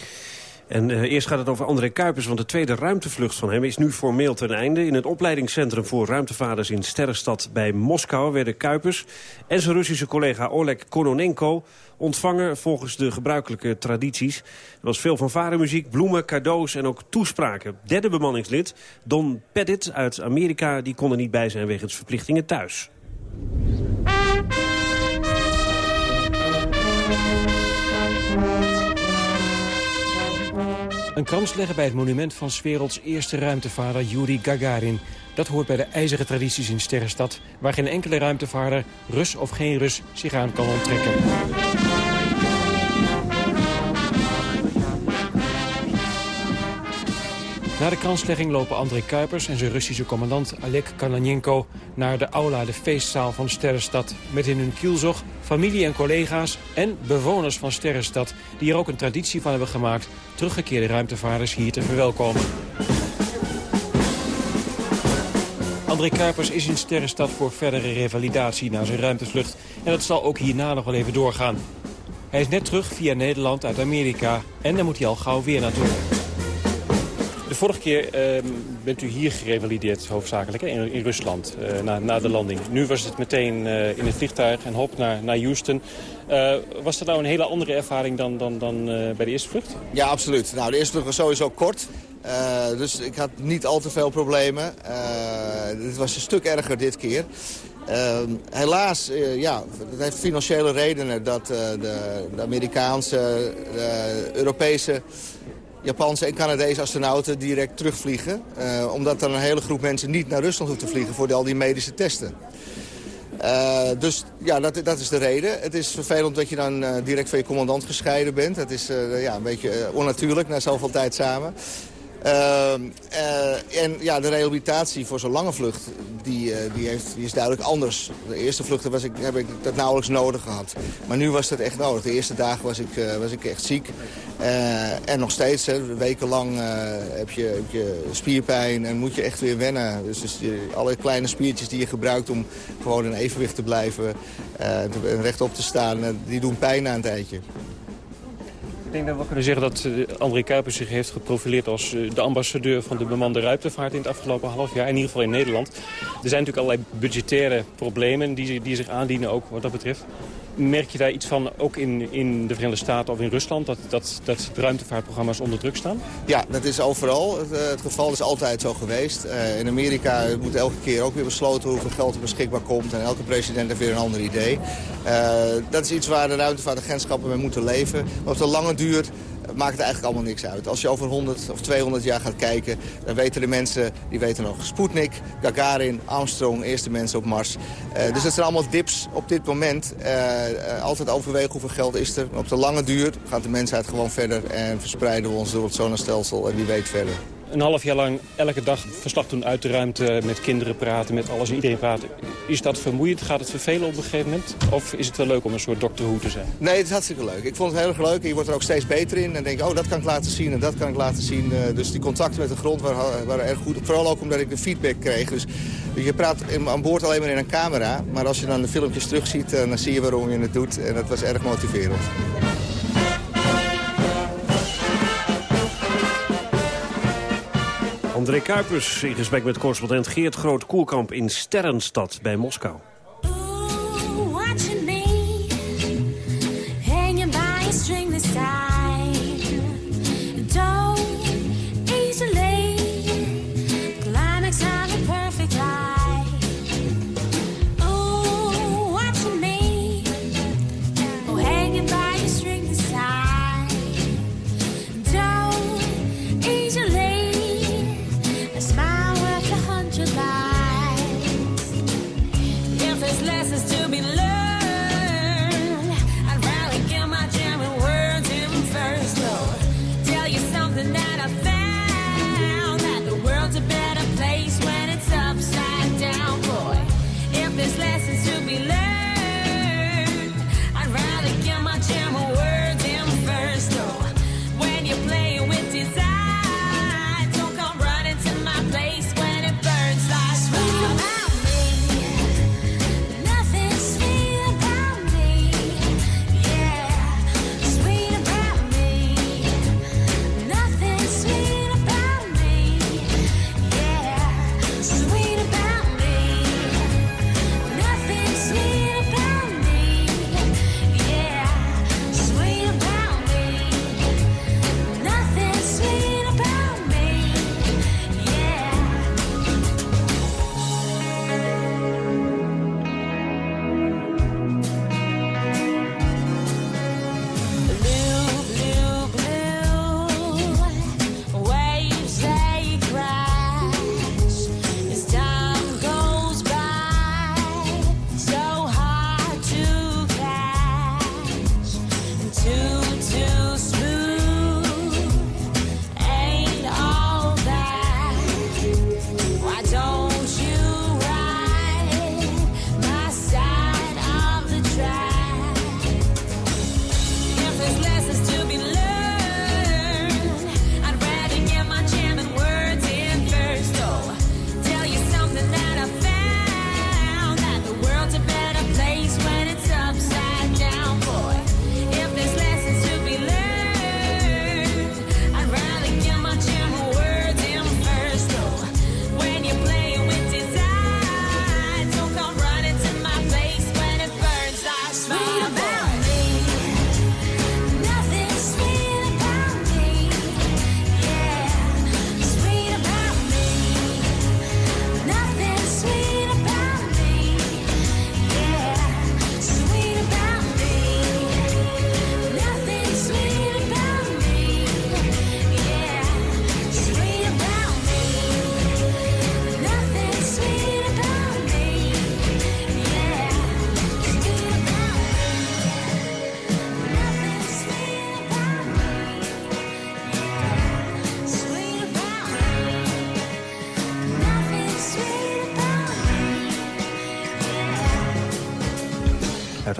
En uh, eerst gaat het over André Kuipers, want de tweede ruimtevlucht van hem is nu formeel ten einde. In het opleidingscentrum voor ruimtevaders in Sterrenstad bij Moskou werden Kuipers en zijn Russische collega Oleg Kononenko ontvangen volgens de gebruikelijke tradities. Er was veel van varenmuziek, bloemen, cadeaus en ook toespraken. Derde bemanningslid, Don Pettit uit Amerika, die kon er niet bij zijn wegens verplichtingen thuis. Een krans leggen bij het monument van 's eerste ruimtevader Yuri Gagarin. Dat hoort bij de ijzeren tradities in Sterrenstad... waar geen enkele ruimtevaarder, Rus of geen Rus, zich aan kan onttrekken. Na de kranslegging lopen André Kuipers en zijn Russische commandant Alek Kananenko naar de aula, de feestzaal van Sterrenstad. Met in hun kielzog familie en collega's en bewoners van Sterrenstad... die er ook een traditie van hebben gemaakt teruggekeerde ruimtevaarders hier te verwelkomen. André Kuipers is in Sterrenstad voor verdere revalidatie na zijn ruimtevlucht. En dat zal ook hierna nog wel even doorgaan. Hij is net terug via Nederland uit Amerika en daar moet hij al gauw weer naartoe. De vorige keer uh, bent u hier gerevalideerd, hoofdzakelijk, in, Rusland, uh, na, na de landing. Nu was het meteen uh, in het vliegtuig en hop naar, naar Houston. Uh, was dat nou een hele andere ervaring dan, dan, dan bij de eerste vlucht? Ja, absoluut. Nou, de eerste vlucht was sowieso kort. dus ik had niet al te veel problemen. het was een stuk erger dit keer. helaas, ja, het heeft financiële redenen dat de, de, Amerikaanse, Europese Japanse en Canadese astronauten direct terugvliegen. Uh, omdat dan een hele groep mensen niet naar Rusland hoeft te vliegen voor al die medische testen. Uh, dus ja, dat, dat is de reden. Het is vervelend dat je dan uh, direct van je commandant gescheiden bent. Het is ja, een beetje onnatuurlijk na zoveel tijd samen. Uh, uh, en ja, de rehabilitatie voor zo'n lange vlucht, die, uh, die, heeft, die is duidelijk anders. De eerste vluchten was ik, heb ik dat nauwelijks nodig gehad. Maar nu was dat echt nodig. De eerste dagen was ik, was ik echt ziek. en nog steeds, hè, wekenlang heb, je, heb je spierpijn en moet je echt weer wennen. Dus, dus alle kleine spiertjes die je gebruikt om gewoon in evenwicht te blijven en rechtop te staan, die doen pijn na een tijdje. Ik denk dat we kunnen zeggen dat uh, André Kuipers zich heeft geprofileerd als uh, de ambassadeur van de bemande ruimtevaart in het afgelopen half jaar. In ieder geval in Nederland. Er zijn natuurlijk allerlei budgettaire problemen die, die zich aandienen ook wat dat betreft. Merk je daar iets van, ook in, in de Verenigde Staten of in Rusland, dat, dat, dat ruimtevaartprogramma's onder druk staan? Ja, dat is overal. Het, het geval is altijd zo geweest. Uh, in Amerika moet elke keer ook weer besloten hoeveel geld er beschikbaar komt. En elke president heeft weer een ander idee. Uh, dat is iets waar de ruimtevaartagentschappen mee moeten leven. Maar op de lange duur maakt het eigenlijk allemaal niks uit. Als je over 100 of 200 jaar gaat kijken, dan weten de mensen, die weten nog Sputnik, Gagarin, Armstrong, eerste mensen op Mars. Uh, dus dat zijn allemaal dips op dit moment. Uh, uh, altijd overwegen hoeveel geld is er. Op de lange duur gaat de mensheid gewoon verder en verspreiden we ons door het zonnestelsel en wie weet verder een half jaar lang elke dag verslag doen uit de ruimte... met kinderen praten, met alles en iedereen praten. Is dat vermoeiend? Gaat het vervelen op een gegeven moment? Of is het wel leuk om een soort Who te zijn? Nee, het is hartstikke leuk. Ik vond het heel erg leuk. Je wordt er ook steeds beter in. En denk oh, dat kan ik laten zien en dat kan ik laten zien. Uh, dus die contacten met de grond waren, waren erg goed. Vooral ook omdat ik de feedback kreeg. Dus je praat aan boord alleen maar in een camera. Maar als je dan de filmpjes terugziet, uh, dan zie je waarom je het doet. En dat was erg motiverend. André Kuipers in gesprek met correspondent Geert Groot-Koelkamp in Sterrenstad bij Moskou.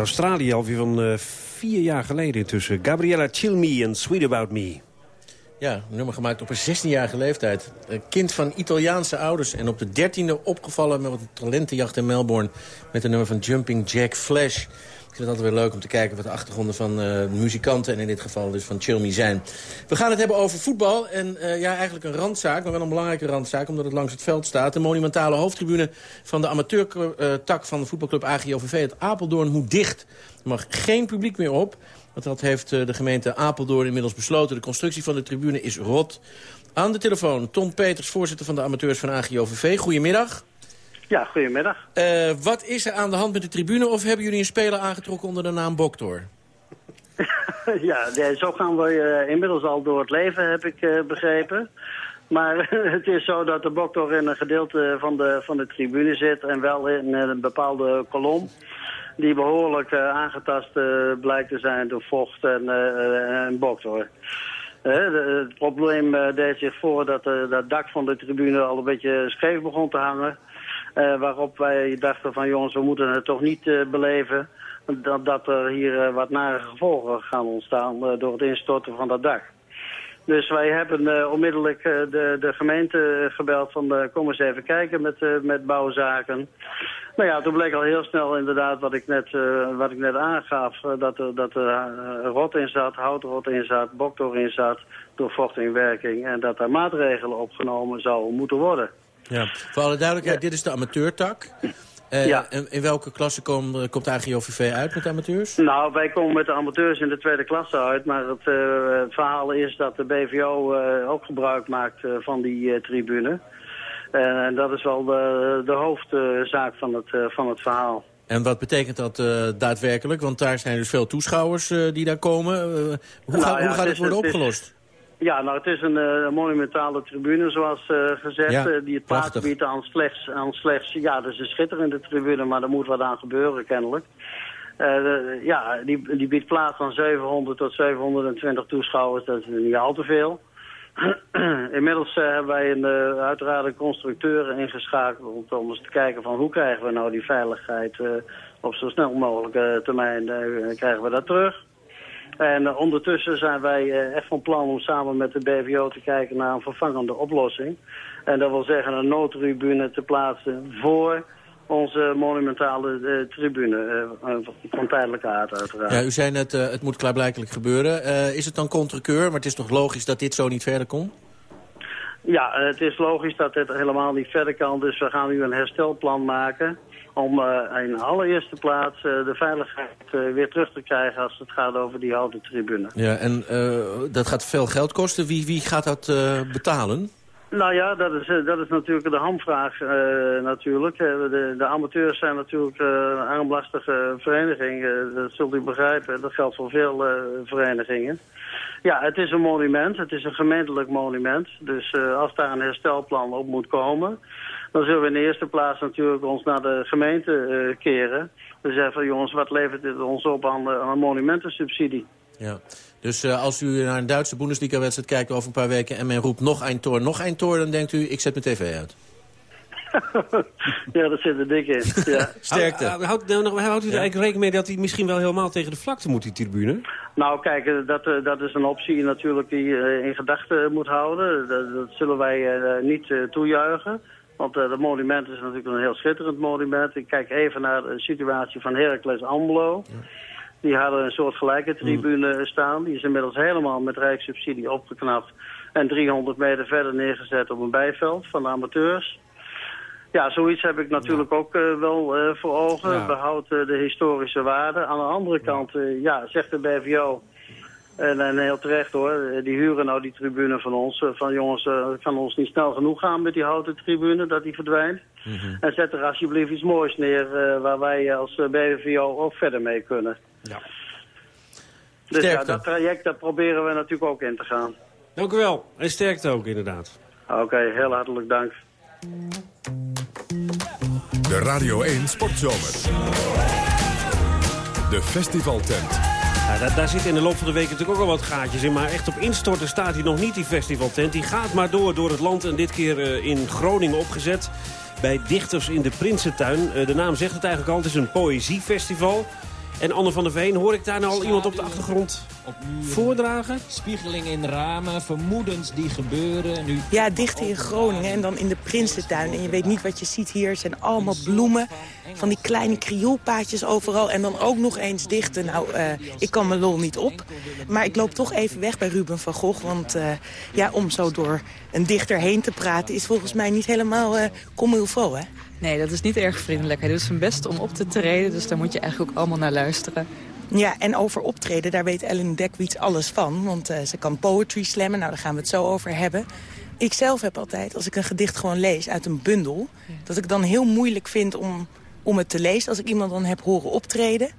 Australië alweer van eh, vier jaar geleden intussen. Gabriella Chilmi en Sweet About Me. Ja, een nummer gemaakt op een 16-jarige leeftijd. Een kind van Italiaanse ouders en op de 13e opgevallen met een talentenjacht in Melbourne... met een nummer van Jumping Jack Flash. Ik vind het altijd weer leuk om te kijken wat de achtergronden van eh, muzikanten... en in dit geval dus van Chilmi zijn. We gaan het hebben over voetbal en eh, ja, eigenlijk een randzaak... maar wel een belangrijke randzaak, omdat het langs het veld staat. De monumentale hoofdtribune van de amateurtak van de voetbalclub AGOVV... het Apeldoorn moet dicht. Er mag geen publiek meer op... Want dat heeft eh, de gemeente Apeldoorn inmiddels besloten. De constructie van de tribune is rot. Aan de telefoon Tom Peters, voorzitter van de amateurs van AGOVV. Goedemiddag. Ja, goedemiddag. Eh, wat is er aan de hand met de tribune of hebben jullie een speler aangetrokken onder de naam Boktor? ja, nee, zo gaan we eh, inmiddels al door het leven, heb ik eh, begrepen. Maar het is zo dat de boktor in een gedeelte van de, van de tribune zit... en wel in een bepaalde kolom die behoorlijk eh, aangetast blijkt te zijn door vocht en, en boktor. Het probleem deed zich voor dat dat dak van de tribune al een beetje scheef begon te hangen. Eh, waarop wij dachten van jongens, we moeten het toch niet eh, beleven dat, dat er hier eh, wat nare gevolgen gaan ontstaan door het instorten van dat dak. Dus wij hebben onmiddellijk de, de gemeente gebeld van kom eens even kijken met, met bouwzaken. Nou ja, toen bleek al heel snel inderdaad wat ik net, wat ik net aangaf. dat er, dat er rot in zat, houtrot in zat, boktor in zat, doorvochtingwerking. En dat daar maatregelen opgenomen zouden moeten worden. Ja. Voor alle duidelijkheid, dit is de amateurtak. Eh, Ja. in welke klasse kom, komt AGOVV uit met amateurs? Nou, wij komen met de amateurs in de tweede klasse uit. Maar het, eh, het verhaal is dat de BVO eh, ook gebruik maakt eh, van die eh, tribune. Eh, En dat is wel de, de hoofdzaak van, het, eh, van het verhaal. En wat betekent dat eh, daadwerkelijk? Want daar zijn dus veel toeschouwers eh, die daar komen. Eh, hoe, Nou gaat, ja, hoe gaat het worden het opgelost? Ja, nou, het is een eh, monumentale tribune, zoals eh, gezegd. Ja, eh, die het plaats biedt aan slechts, aan slechts... Ja, dat is een schitterende tribune, maar er moet wat aan gebeuren, kennelijk. Ja, die, die biedt plaats aan 700 tot 720 toeschouwers. Dat is niet al te veel. Inmiddels hebben wij een, uiteraard een constructeur ingeschakeld om eens te kijken van hoe krijgen we nou die veiligheid op zo snel mogelijke termijn krijgen we dat terug. En eh, ondertussen zijn wij eh, echt van plan om samen met de BVO te kijken naar een vervangende oplossing. En dat wil zeggen een noodtribune te plaatsen voor onze monumentale eh, tribune. van tijdelijke aard uiteraard. Ja, u zei net, het moet klaarblijkelijk gebeuren. Is het dan constructeur? Maar het is toch logisch dat dit zo niet verder komt? Ja, het is logisch dat dit helemaal niet verder kan. Dus we gaan nu een herstelplan maken om eh, in allereerste plaats eh, de veiligheid eh, weer terug te krijgen als het gaat over die houten tribune. Ja, en dat gaat veel geld kosten. Wie, wie gaat dat betalen? Nou ja, dat is, eh, dat is natuurlijk de hamvraag eh, natuurlijk. Eh, de, de amateurs zijn natuurlijk een armlastige vereniging. dat zult u begrijpen. Dat geldt voor veel verenigingen. Ja, het is een monument. Het is een gemeentelijk monument. Dus als daar een herstelplan op moet komen... dan zullen we in de eerste plaats natuurlijk ons naar de gemeente keren. We zeggen van jongens, wat levert dit ons op aan, aan een monumentensubsidie? Ja. Dus eh, als u naar een Duitse Bundesliga-wedstrijd kijkt over een paar weken... en men roept nog een toor, nog een toor... dan denkt u, ik zet mijn tv uit. ja, dat zit er dik in. Ja. Sterkte. Houdt, houdt, nou, nog- houdt u er eigenlijk rekening mee dat hij misschien wel helemaal tegen de vlakte moet, die tribune? Nou, kijk, eh, dat, eh, dat is een optie natuurlijk die je eh, in gedachten moet houden. Dat, dat zullen wij eh, niet eh, toejuichen. Want eh, dat monument is natuurlijk een heel schitterend monument. Ik kijk even naar de situatie van Heracles Amblo. Die hadden een soort gelijke tribune staan. Die is inmiddels helemaal met rijkssubsidie opgeknapt. En 300 meter verder neergezet op een bijveld van de amateurs. Ja, zoiets heb ik natuurlijk ook eh, wel eh, voor ogen. Ja. Behoud eh, de historische waarde. Aan de andere kant, ja, zegt de BVO... En, en heel terecht hoor, die huren nou die tribune van ons. Van jongens, het kan ons niet snel genoeg gaan met die houten tribune, dat die verdwijnt. En zet er alsjeblieft iets moois neer waar wij als BVO ook verder mee kunnen. Ja. Dus ja, Sterkte. dat traject, daar proberen we natuurlijk ook in te gaan. Dank u wel. En sterkte ook, inderdaad. Oké, heel hartelijk dank. De Radio 1 Sportzomer. De festivaltent. Ja, daar, daar zit in de loop van de week natuurlijk ook al wat gaatjes in. Maar echt op instorten staat hij nog niet, die festivaltent. Die gaat maar door door het land en dit keer eh, in Groningen opgezet. Bij Dichters in de Prinsentuin. Eh, de naam zegt het eigenlijk al, het is een poëziefestival. En Anne van der Veen, hoor ik daar nou al iemand op de achtergrond voordragen? Spiegeling in ramen, vermoedens die gebeuren. Nu Ja, dicht in Groningen en dan in de Prinsentuin. En je weet niet wat je ziet hier. Het zijn allemaal bloemen. Van die kleine krioelpaadjes overal. En dan ook nog eens dichten. Nou, eh, ik kan mijn lol niet op. Maar ik loop toch even weg bij Ruben van Gogh. Want eh, ja, om zo door een dichter heen te praten... is volgens mij niet helemaal eh comme il faut, hè? Nee, dat is niet erg vriendelijk. Hij doet zijn best om op te treden, dus daar moet je eigenlijk ook allemaal naar luisteren. Ja, en over optreden, daar weet Ellen Dekwits alles van. Want eh, ze kan poetry slammen, nou daar gaan we het zo over hebben. Ik zelf heb altijd, als ik een gedicht gewoon lees uit een bundel... dat ik dan heel moeilijk vind om, om het te lezen. Als ik iemand dan heb horen optreden,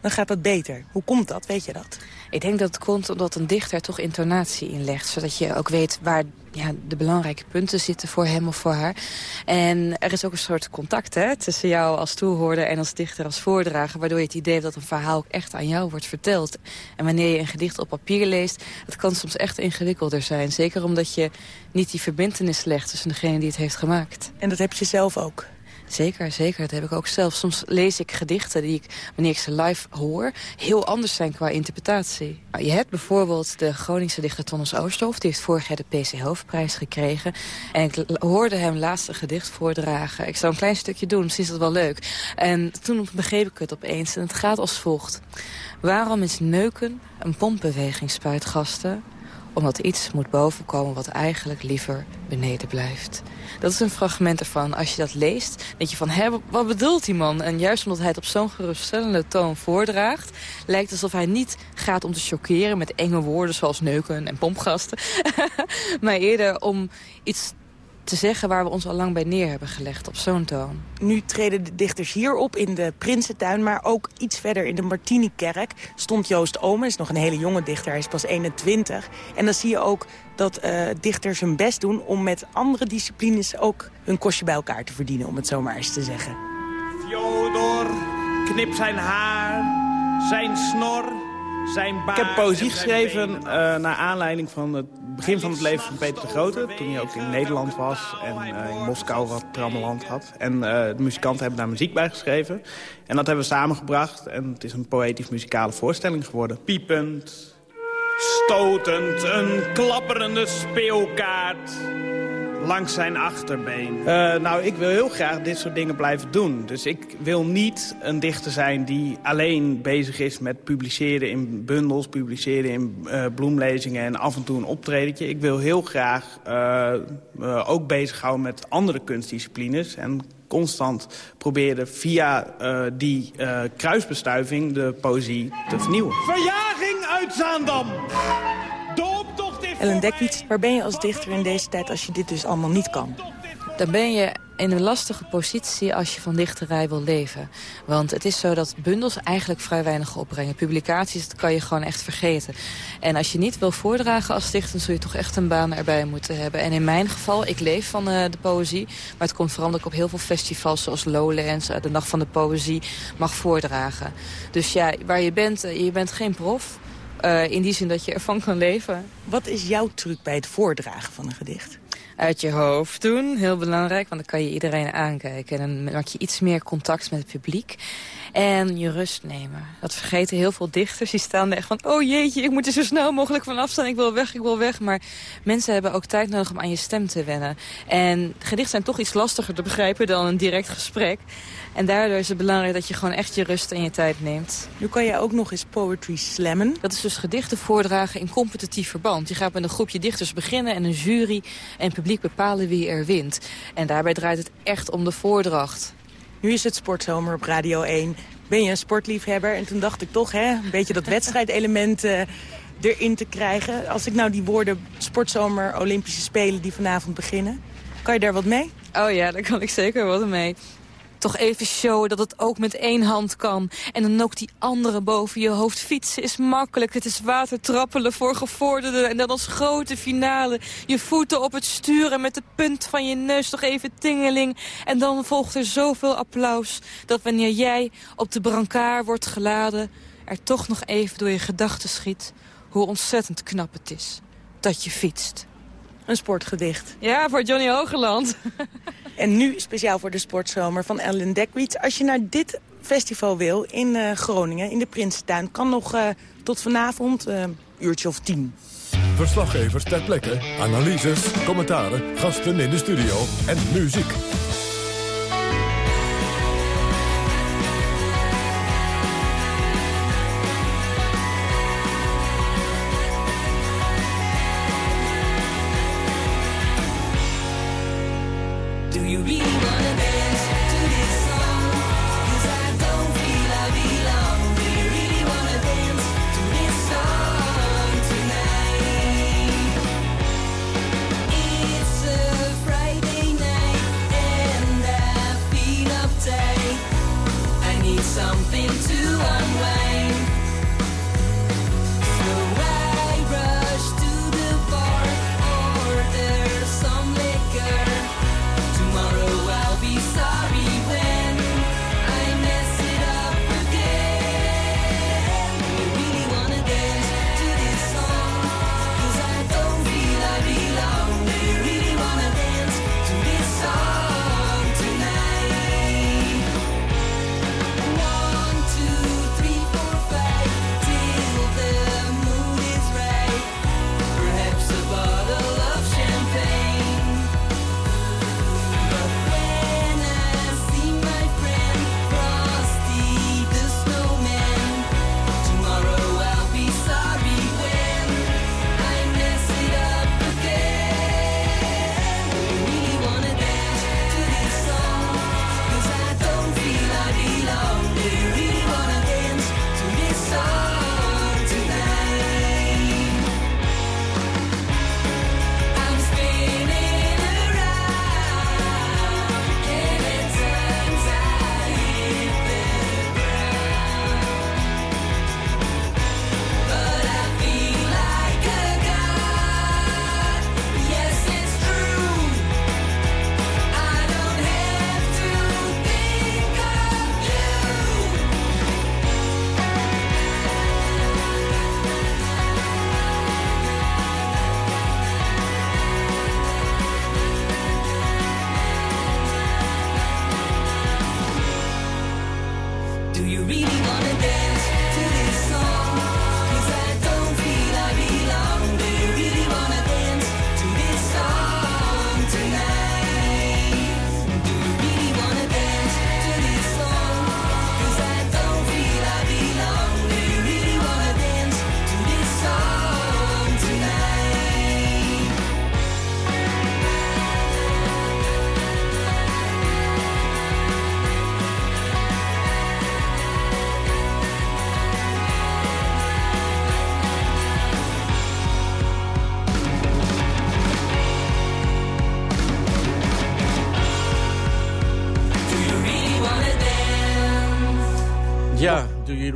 dan gaat dat beter. Hoe komt dat, weet je dat? Ik denk dat het komt omdat een dichter toch intonatie inlegt. Zodat je ook weet waar ja, de belangrijke punten zitten voor hem of voor haar. En er is ook een soort contact hè, tussen jou als toehoorder en als dichter als voordrager. Waardoor je het idee hebt dat een verhaal ook echt aan jou wordt verteld. En wanneer je een gedicht op papier leest, dat kan soms echt ingewikkelder zijn. Zeker omdat je niet die verbindenis legt tussen degene die het heeft gemaakt. En dat heb je zelf ook? Zeker, zeker. Dat heb ik ook zelf. Soms lees ik gedichten die ik, wanneer ik ze live hoor... heel anders zijn qua interpretatie. Nou, Je hebt bijvoorbeeld de Groningse dichter Tonnes Oosterhof... die heeft vorig jaar de PC Hoofdprijs gekregen. En ik hoorde hem laatst een gedicht voordragen. Ik zou een klein stukje doen, misschien is dat wel leuk. En toen begreep ik het opeens. En het gaat als volgt. Waarom is neuken een pompbeweging spuitgasten? Omdat iets moet bovenkomen wat eigenlijk liever beneden blijft. Dat is een fragment ervan. Als je dat leest, denk je van, wat bedoelt die man? En juist omdat hij het op zo'n geruststellende toon voordraagt... lijkt alsof hij niet gaat om te chockeren met enge woorden zoals neuken en pompgasten. maar eerder om iets te zeggen waar we ons al lang bij neer hebben gelegd op zo'n toon. Nu treden de dichters hier op in de Prinsentuin... maar ook iets verder in de Martinikerk stond Joost Omen. is nog een hele jonge dichter, hij is pas 21. En dan zie je ook dat eh, dichters hun best doen... om met andere disciplines ook hun kostje bij elkaar te verdienen... om het zo maar eens te zeggen. Theodor, knip zijn haar, zijn snor, zijn baard. Ik heb poëzie geschreven uh, naar aanleiding van het begin van het leven van Peter de Grote. Toen hij ook in Nederland was en uh, in Moskou wat trammeland had. En uh, de muzikanten hebben daar muziek bij geschreven. En dat hebben we samengebracht en het is een poëtisch-muzikale voorstelling geworden. Piepend, stotend, een klapperende speelkaart langs zijn achterbeen. Uh, nou, ik wil heel graag dit soort dingen blijven doen. Dus ik wil niet een dichter zijn die alleen bezig is met publiceren in bundels... publiceren in uh, bloemlezingen en af en toe een optredentje. Ik wil heel graag uh, ook bezighouden met andere kunstdisciplines... en constant proberen via die kruisbestuiving de poëzie te vernieuwen. Verjaging uit Zaandam! Ellen Dekwits, waar ben je als dichter in deze tijd als je dit dus allemaal niet kan? Dan ben je in een lastige positie als je van dichterij wil leven. Want het is zo dat bundels eigenlijk vrij weinig opbrengen. Publicaties, dat kan je gewoon echt vergeten. En als je niet wil voordragen als dichter... zul je toch echt een baan erbij moeten hebben. En in mijn geval, ik leef van uh, de poëzie... maar het komt vooral ik op heel veel festivals zoals Lowlands... Uh, de Nacht van de Poëzie mag voordragen. Dus ja, waar je bent, uh, je bent geen prof... Uh, in die zin dat je ervan kan leven. Wat is jouw truc bij het voordragen van een gedicht? Uit je hoofd doen, heel belangrijk, want dan kan je iedereen aankijken. En dan maak je iets meer contact met het publiek. En je rust nemen. Dat vergeten heel veel dichters. Die staan er echt van, oh jeetje, ik moet er zo snel mogelijk vanaf staan. Ik wil weg, ik wil weg. Maar mensen hebben ook tijd nodig om aan je stem te wennen. En gedichten zijn toch iets lastiger te begrijpen dan een direct gesprek. En daardoor is het belangrijk dat je gewoon echt je rust en je tijd neemt. Nu kan je ook nog eens poetry slammen. Dat is dus gedichten voordragen in competitief verband. Je gaat met een groepje dichters beginnen en een jury en publiek bepalen wie er wint. En daarbij draait het echt om de voordracht. Nu is het sportzomer op Radio 1. Ben je een sportliefhebber? En toen dacht ik toch, hè, een beetje dat wedstrijdelement uh, erin te krijgen. Als ik nou die woorden sportzomer, Olympische Spelen die vanavond beginnen. Kan je daar wat mee? Oh ja, daar kan ik zeker wat mee toch even showen dat het ook met één hand kan. En dan ook die andere boven je hoofd. Fietsen is makkelijk. Het is watertrappelen voor gevorderden. En dan als grote finale je voeten op het stuur... en met de punt van je neus toch even tingeling. En dan volgt er zoveel applaus... dat wanneer jij op de brancard wordt geladen... er toch nog even door je gedachten schiet... hoe ontzettend knap het is dat je fietst. Een sportgedicht. Ja, voor Johnny Hogeland. En nu speciaal voor de sportzomer van Ellen Dekwits. Als je naar dit festival wil in uh, Groningen, in de Prinsentuin... kan nog uh, tot vanavond een uh, uurtje of tien. Verslaggevers ter plekke, analyses, commentaren, gasten in de studio en muziek.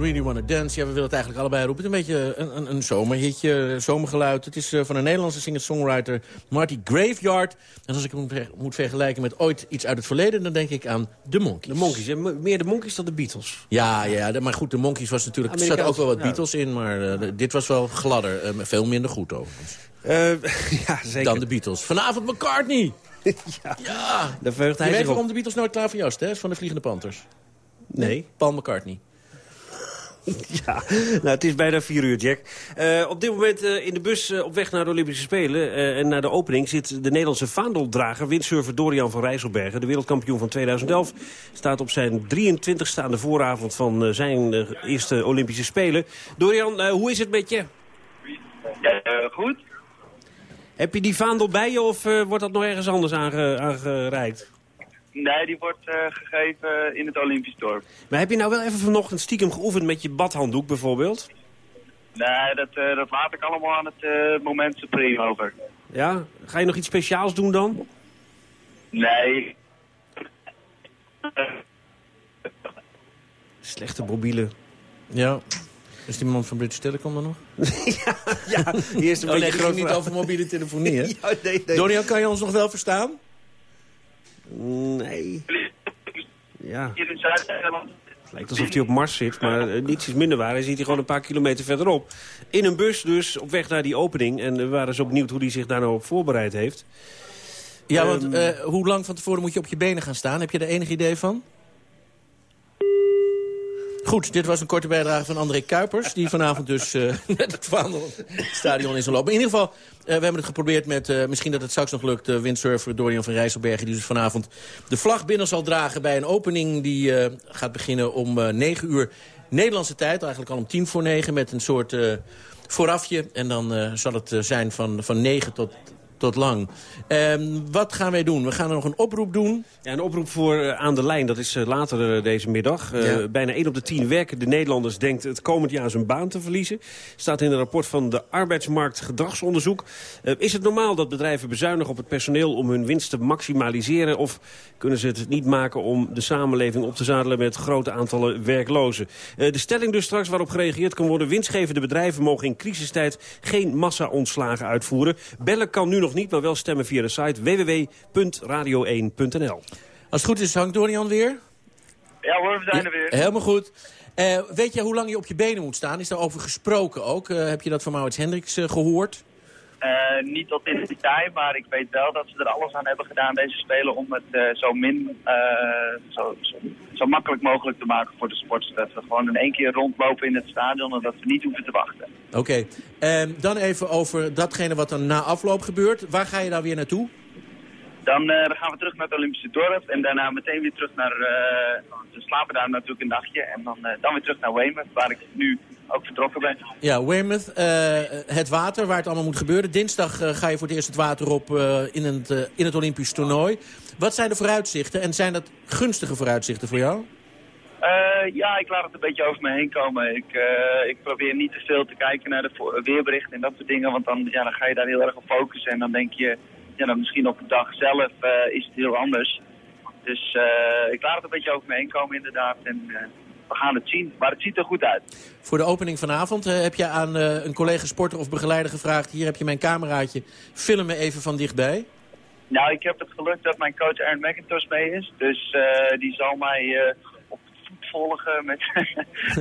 Really Wanna Dance? Ja, we willen het eigenlijk allebei roepen. Het is een beetje een, een, een zomerhitje, zomergeluid. Het is eh, van een Nederlandse singer-songwriter Marty Graveyard. En als ik hem moet ver- moet vergelijken met ooit iets uit het verleden... dan denk ik aan de Monkees. De Monkees, hè? M- meer de Monkees dan de Beatles. Ja, ja, maar goed, de Monkees was natuurlijk... Er zat ook wel wat ja. Beatles in, maar eh, dit was wel gladder. eh, veel minder goed overigens. ja, zeker. Dan de Beatles. Vanavond McCartney! ja, ja. daar verheugt hij Je weet waarom de Beatles nooit klaar voor jou is, hè? Van de Vliegende Panthers. Nee. Paul McCartney. Ja, nou, het is bijna vier uur, Jack. Eh, op dit moment eh, in de bus eh, op weg naar de Olympische Spelen en naar de opening... zit de Nederlandse vaandeldrager, windsurfer Dorian van Rijsselbergen. De wereldkampioen van 2011 staat op zijn 23 staande vooravond van zijn eerste Olympische Spelen. Dorian, hoe is het met je? Ja, goed. Heb je die vaandel bij je of wordt dat nog ergens anders aange, aangereikt? Nee, die wordt eh, gegeven in het Olympisch dorp. Maar heb je nou wel even vanochtend stiekem geoefend met je badhanddoek bijvoorbeeld? Nee, dat, eh, dat laat ik allemaal aan het eh, moment supreme over. Ja? Ga je nog iets speciaals doen dan? Nee. Slechte mobiele. Ja. Is die man van British Telecom dan nog? ja, eerst een oh, nee, beetje ging groot niet over mobiele telefonie, hè? Ja, nee, nee. Kan je ons nog wel verstaan? Nee. Ja, Hier in Zuid-Nederland. het lijkt alsof hij op Mars zit, maar eh, niets is minder waar. Hij zit hier gewoon een paar kilometer verderop. In een bus dus, op weg naar die opening. En we waren zo benieuwd hoe hij zich daar nou op voorbereid heeft. Ja, want Ehm, eh, hoe lang van tevoren moet je op je benen gaan staan? Heb je er enig idee van? Goed, dit was een korte bijdrage van André Kuipers... die vanavond dus eh, met het Vaandelstadion is lopen. In ieder geval, eh, we hebben het geprobeerd met... eh, misschien dat het straks nog lukt, uh, windsurfer Dorian van Rijsselbergen... die dus vanavond de vlag binnen zal dragen bij een opening... die gaat beginnen om eh 9 uur Nederlandse tijd. Eigenlijk al om tien voor negen met een soort voorafje. En dan zal het zijn van, van 9 tot, tot lang. Ehm, wat gaan wij doen? We gaan er nog een oproep doen. Ja, een oproep voor eh, aan de lijn, dat is eh, later eh, deze middag. Ja. Bijna 1 op de 10 werkende Nederlanders denkt het komend jaar zijn baan te verliezen. Staat in een rapport van de Arbeidsmarkt Gedragsonderzoek. Is het normaal dat bedrijven bezuinigen op het personeel om hun winst te maximaliseren? Of kunnen ze het niet maken om de samenleving op te zadelen met grote aantallen werklozen? De stelling dus straks waarop gereageerd kan worden. Winstgevende bedrijven mogen in crisistijd geen massa-ontslagen uitvoeren. Bellen kan nu nog niet, maar wel stemmen via de site www.radio1.nl. Als het goed is, hangt Dorian weer? Ja hoor, we zijn er weer. Helemaal goed. Eh, weet jij hoe lang je op je benen moet staan? Is daarover gesproken ook? Eh, heb je dat van Maurits Hendricks eh, gehoord? Eh, niet tot in detail, maar ik weet wel dat ze er alles aan hebben gedaan deze spelen om het eh, zo min, eh, zo, zo, makkelijk mogelijk te maken voor de sporters. Dat we gewoon in één keer rondlopen in het stadion en dat we niet hoeven te wachten. Oké. Ehm, dan even over datgene wat dan na afloop gebeurt. Waar ga je dan weer naartoe? Dan, eh, dan gaan we terug naar het Olympische dorp en daarna meteen weer terug naar... eh, we slapen daar natuurlijk een dagje en dan, eh, dan weer terug naar Weymouth, waar ik nu ook vertrokken ben. Ja, Weymouth, het water, waar het allemaal moet gebeuren. Dinsdag ga je voor het eerst het water op in, het, in het Olympisch toernooi. Wat zijn de vooruitzichten en zijn dat gunstige vooruitzichten voor jou? Ja, ik laat het een beetje over me heen komen. Ik, ik probeer niet te veel te kijken naar de weerberichten en dat soort dingen. Want dan, ja, dan ga je daar heel erg op focussen. En dan denk je, ja, dan misschien op de dag zelf eh, is het heel anders. Dus eh, ik laat het een beetje over me heen komen inderdaad. En eh, we gaan het zien. Maar het ziet er goed uit. Voor de opening vanavond heb je aan een collega sporter of begeleider gevraagd... hier heb je mijn cameraatje, film me even van dichtbij. Nou, ik heb het geluk dat mijn coach Aaron McIntosh mee is. Dus die zal mij eh, op de voet volgen met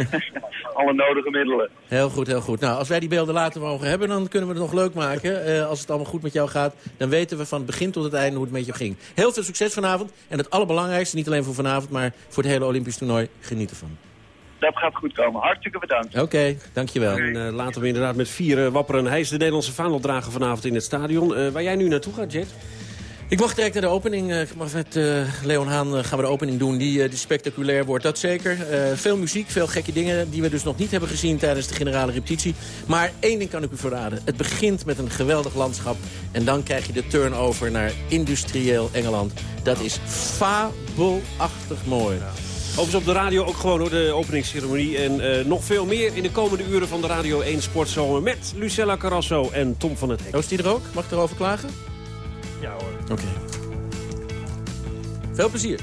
alle nodige middelen. Heel goed, heel goed. Nou, als wij die beelden later mogen hebben, dan kunnen we het nog leuk maken. Eh, als het allemaal goed met jou gaat, dan weten we van het begin tot het einde hoe het met je ging. Heel veel succes vanavond. En het allerbelangrijkste, niet alleen voor vanavond, maar voor het hele Olympisch toernooi, geniet ervan. dat gaat goed komen. Hartstikke bedankt. Oké, dankjewel. En uh, laten we inderdaad met vier uh, wapperen. Hij is de Nederlandse vaandeldrager vanavond in het stadion. Uh, waar jij nu naartoe gaat, Jet? Ik mag direct naar de opening. Uh, met uh, Leon Haan uh, gaan we de opening doen die, die spectaculair wordt. Dat zeker. veel muziek, veel gekke dingen die we dus nog niet hebben gezien tijdens de generale repetitie. Maar één ding kan ik u verraden. Het begint met een geweldig landschap. En dan krijg je de turnover naar industrieel Engeland. Dat is fabelachtig mooi. Overigens op de radio ook gewoon hoor, de openingsceremonie. En uh, nog veel meer in de komende uren van de Radio 1 Sportzomer... met Lucella Carrasso en Tom van het Hek. Oost die er ook? Mag ik erover klagen? Ja hoor. Oké. Veel plezier.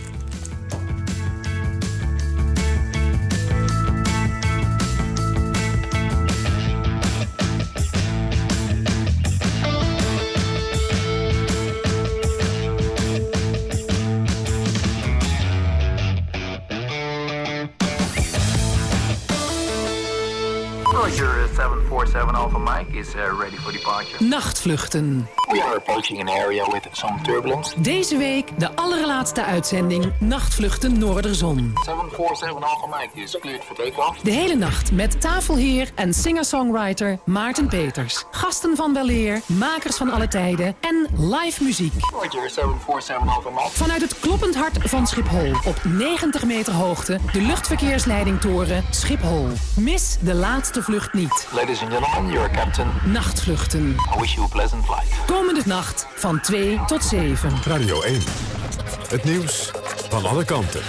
Is uh, ready for departure. Nachtvluchten. We are approaching an area with some turbulence. Deze week de allerlaatste uitzending Nachtvluchten Noorderzon. 747 Alpha Mike is cleared for takeoff. De hele nacht met tafelheer en singer-songwriter Maarten Peters. Gasten van Weleer, makers van alle tijden en live muziek. Roger, 747 Alpha Mike. Vanuit het kloppend hart van Schiphol op 90 meter hoogte de luchtverkeersleidingtoren Schiphol. Mis de laatste vlucht niet. Ladies and gentlemen, your captain. Nachtvluchten. I wish you a pleasant flight. Komende nacht van 2 tot 7. Radio 1. Het nieuws van alle kanten.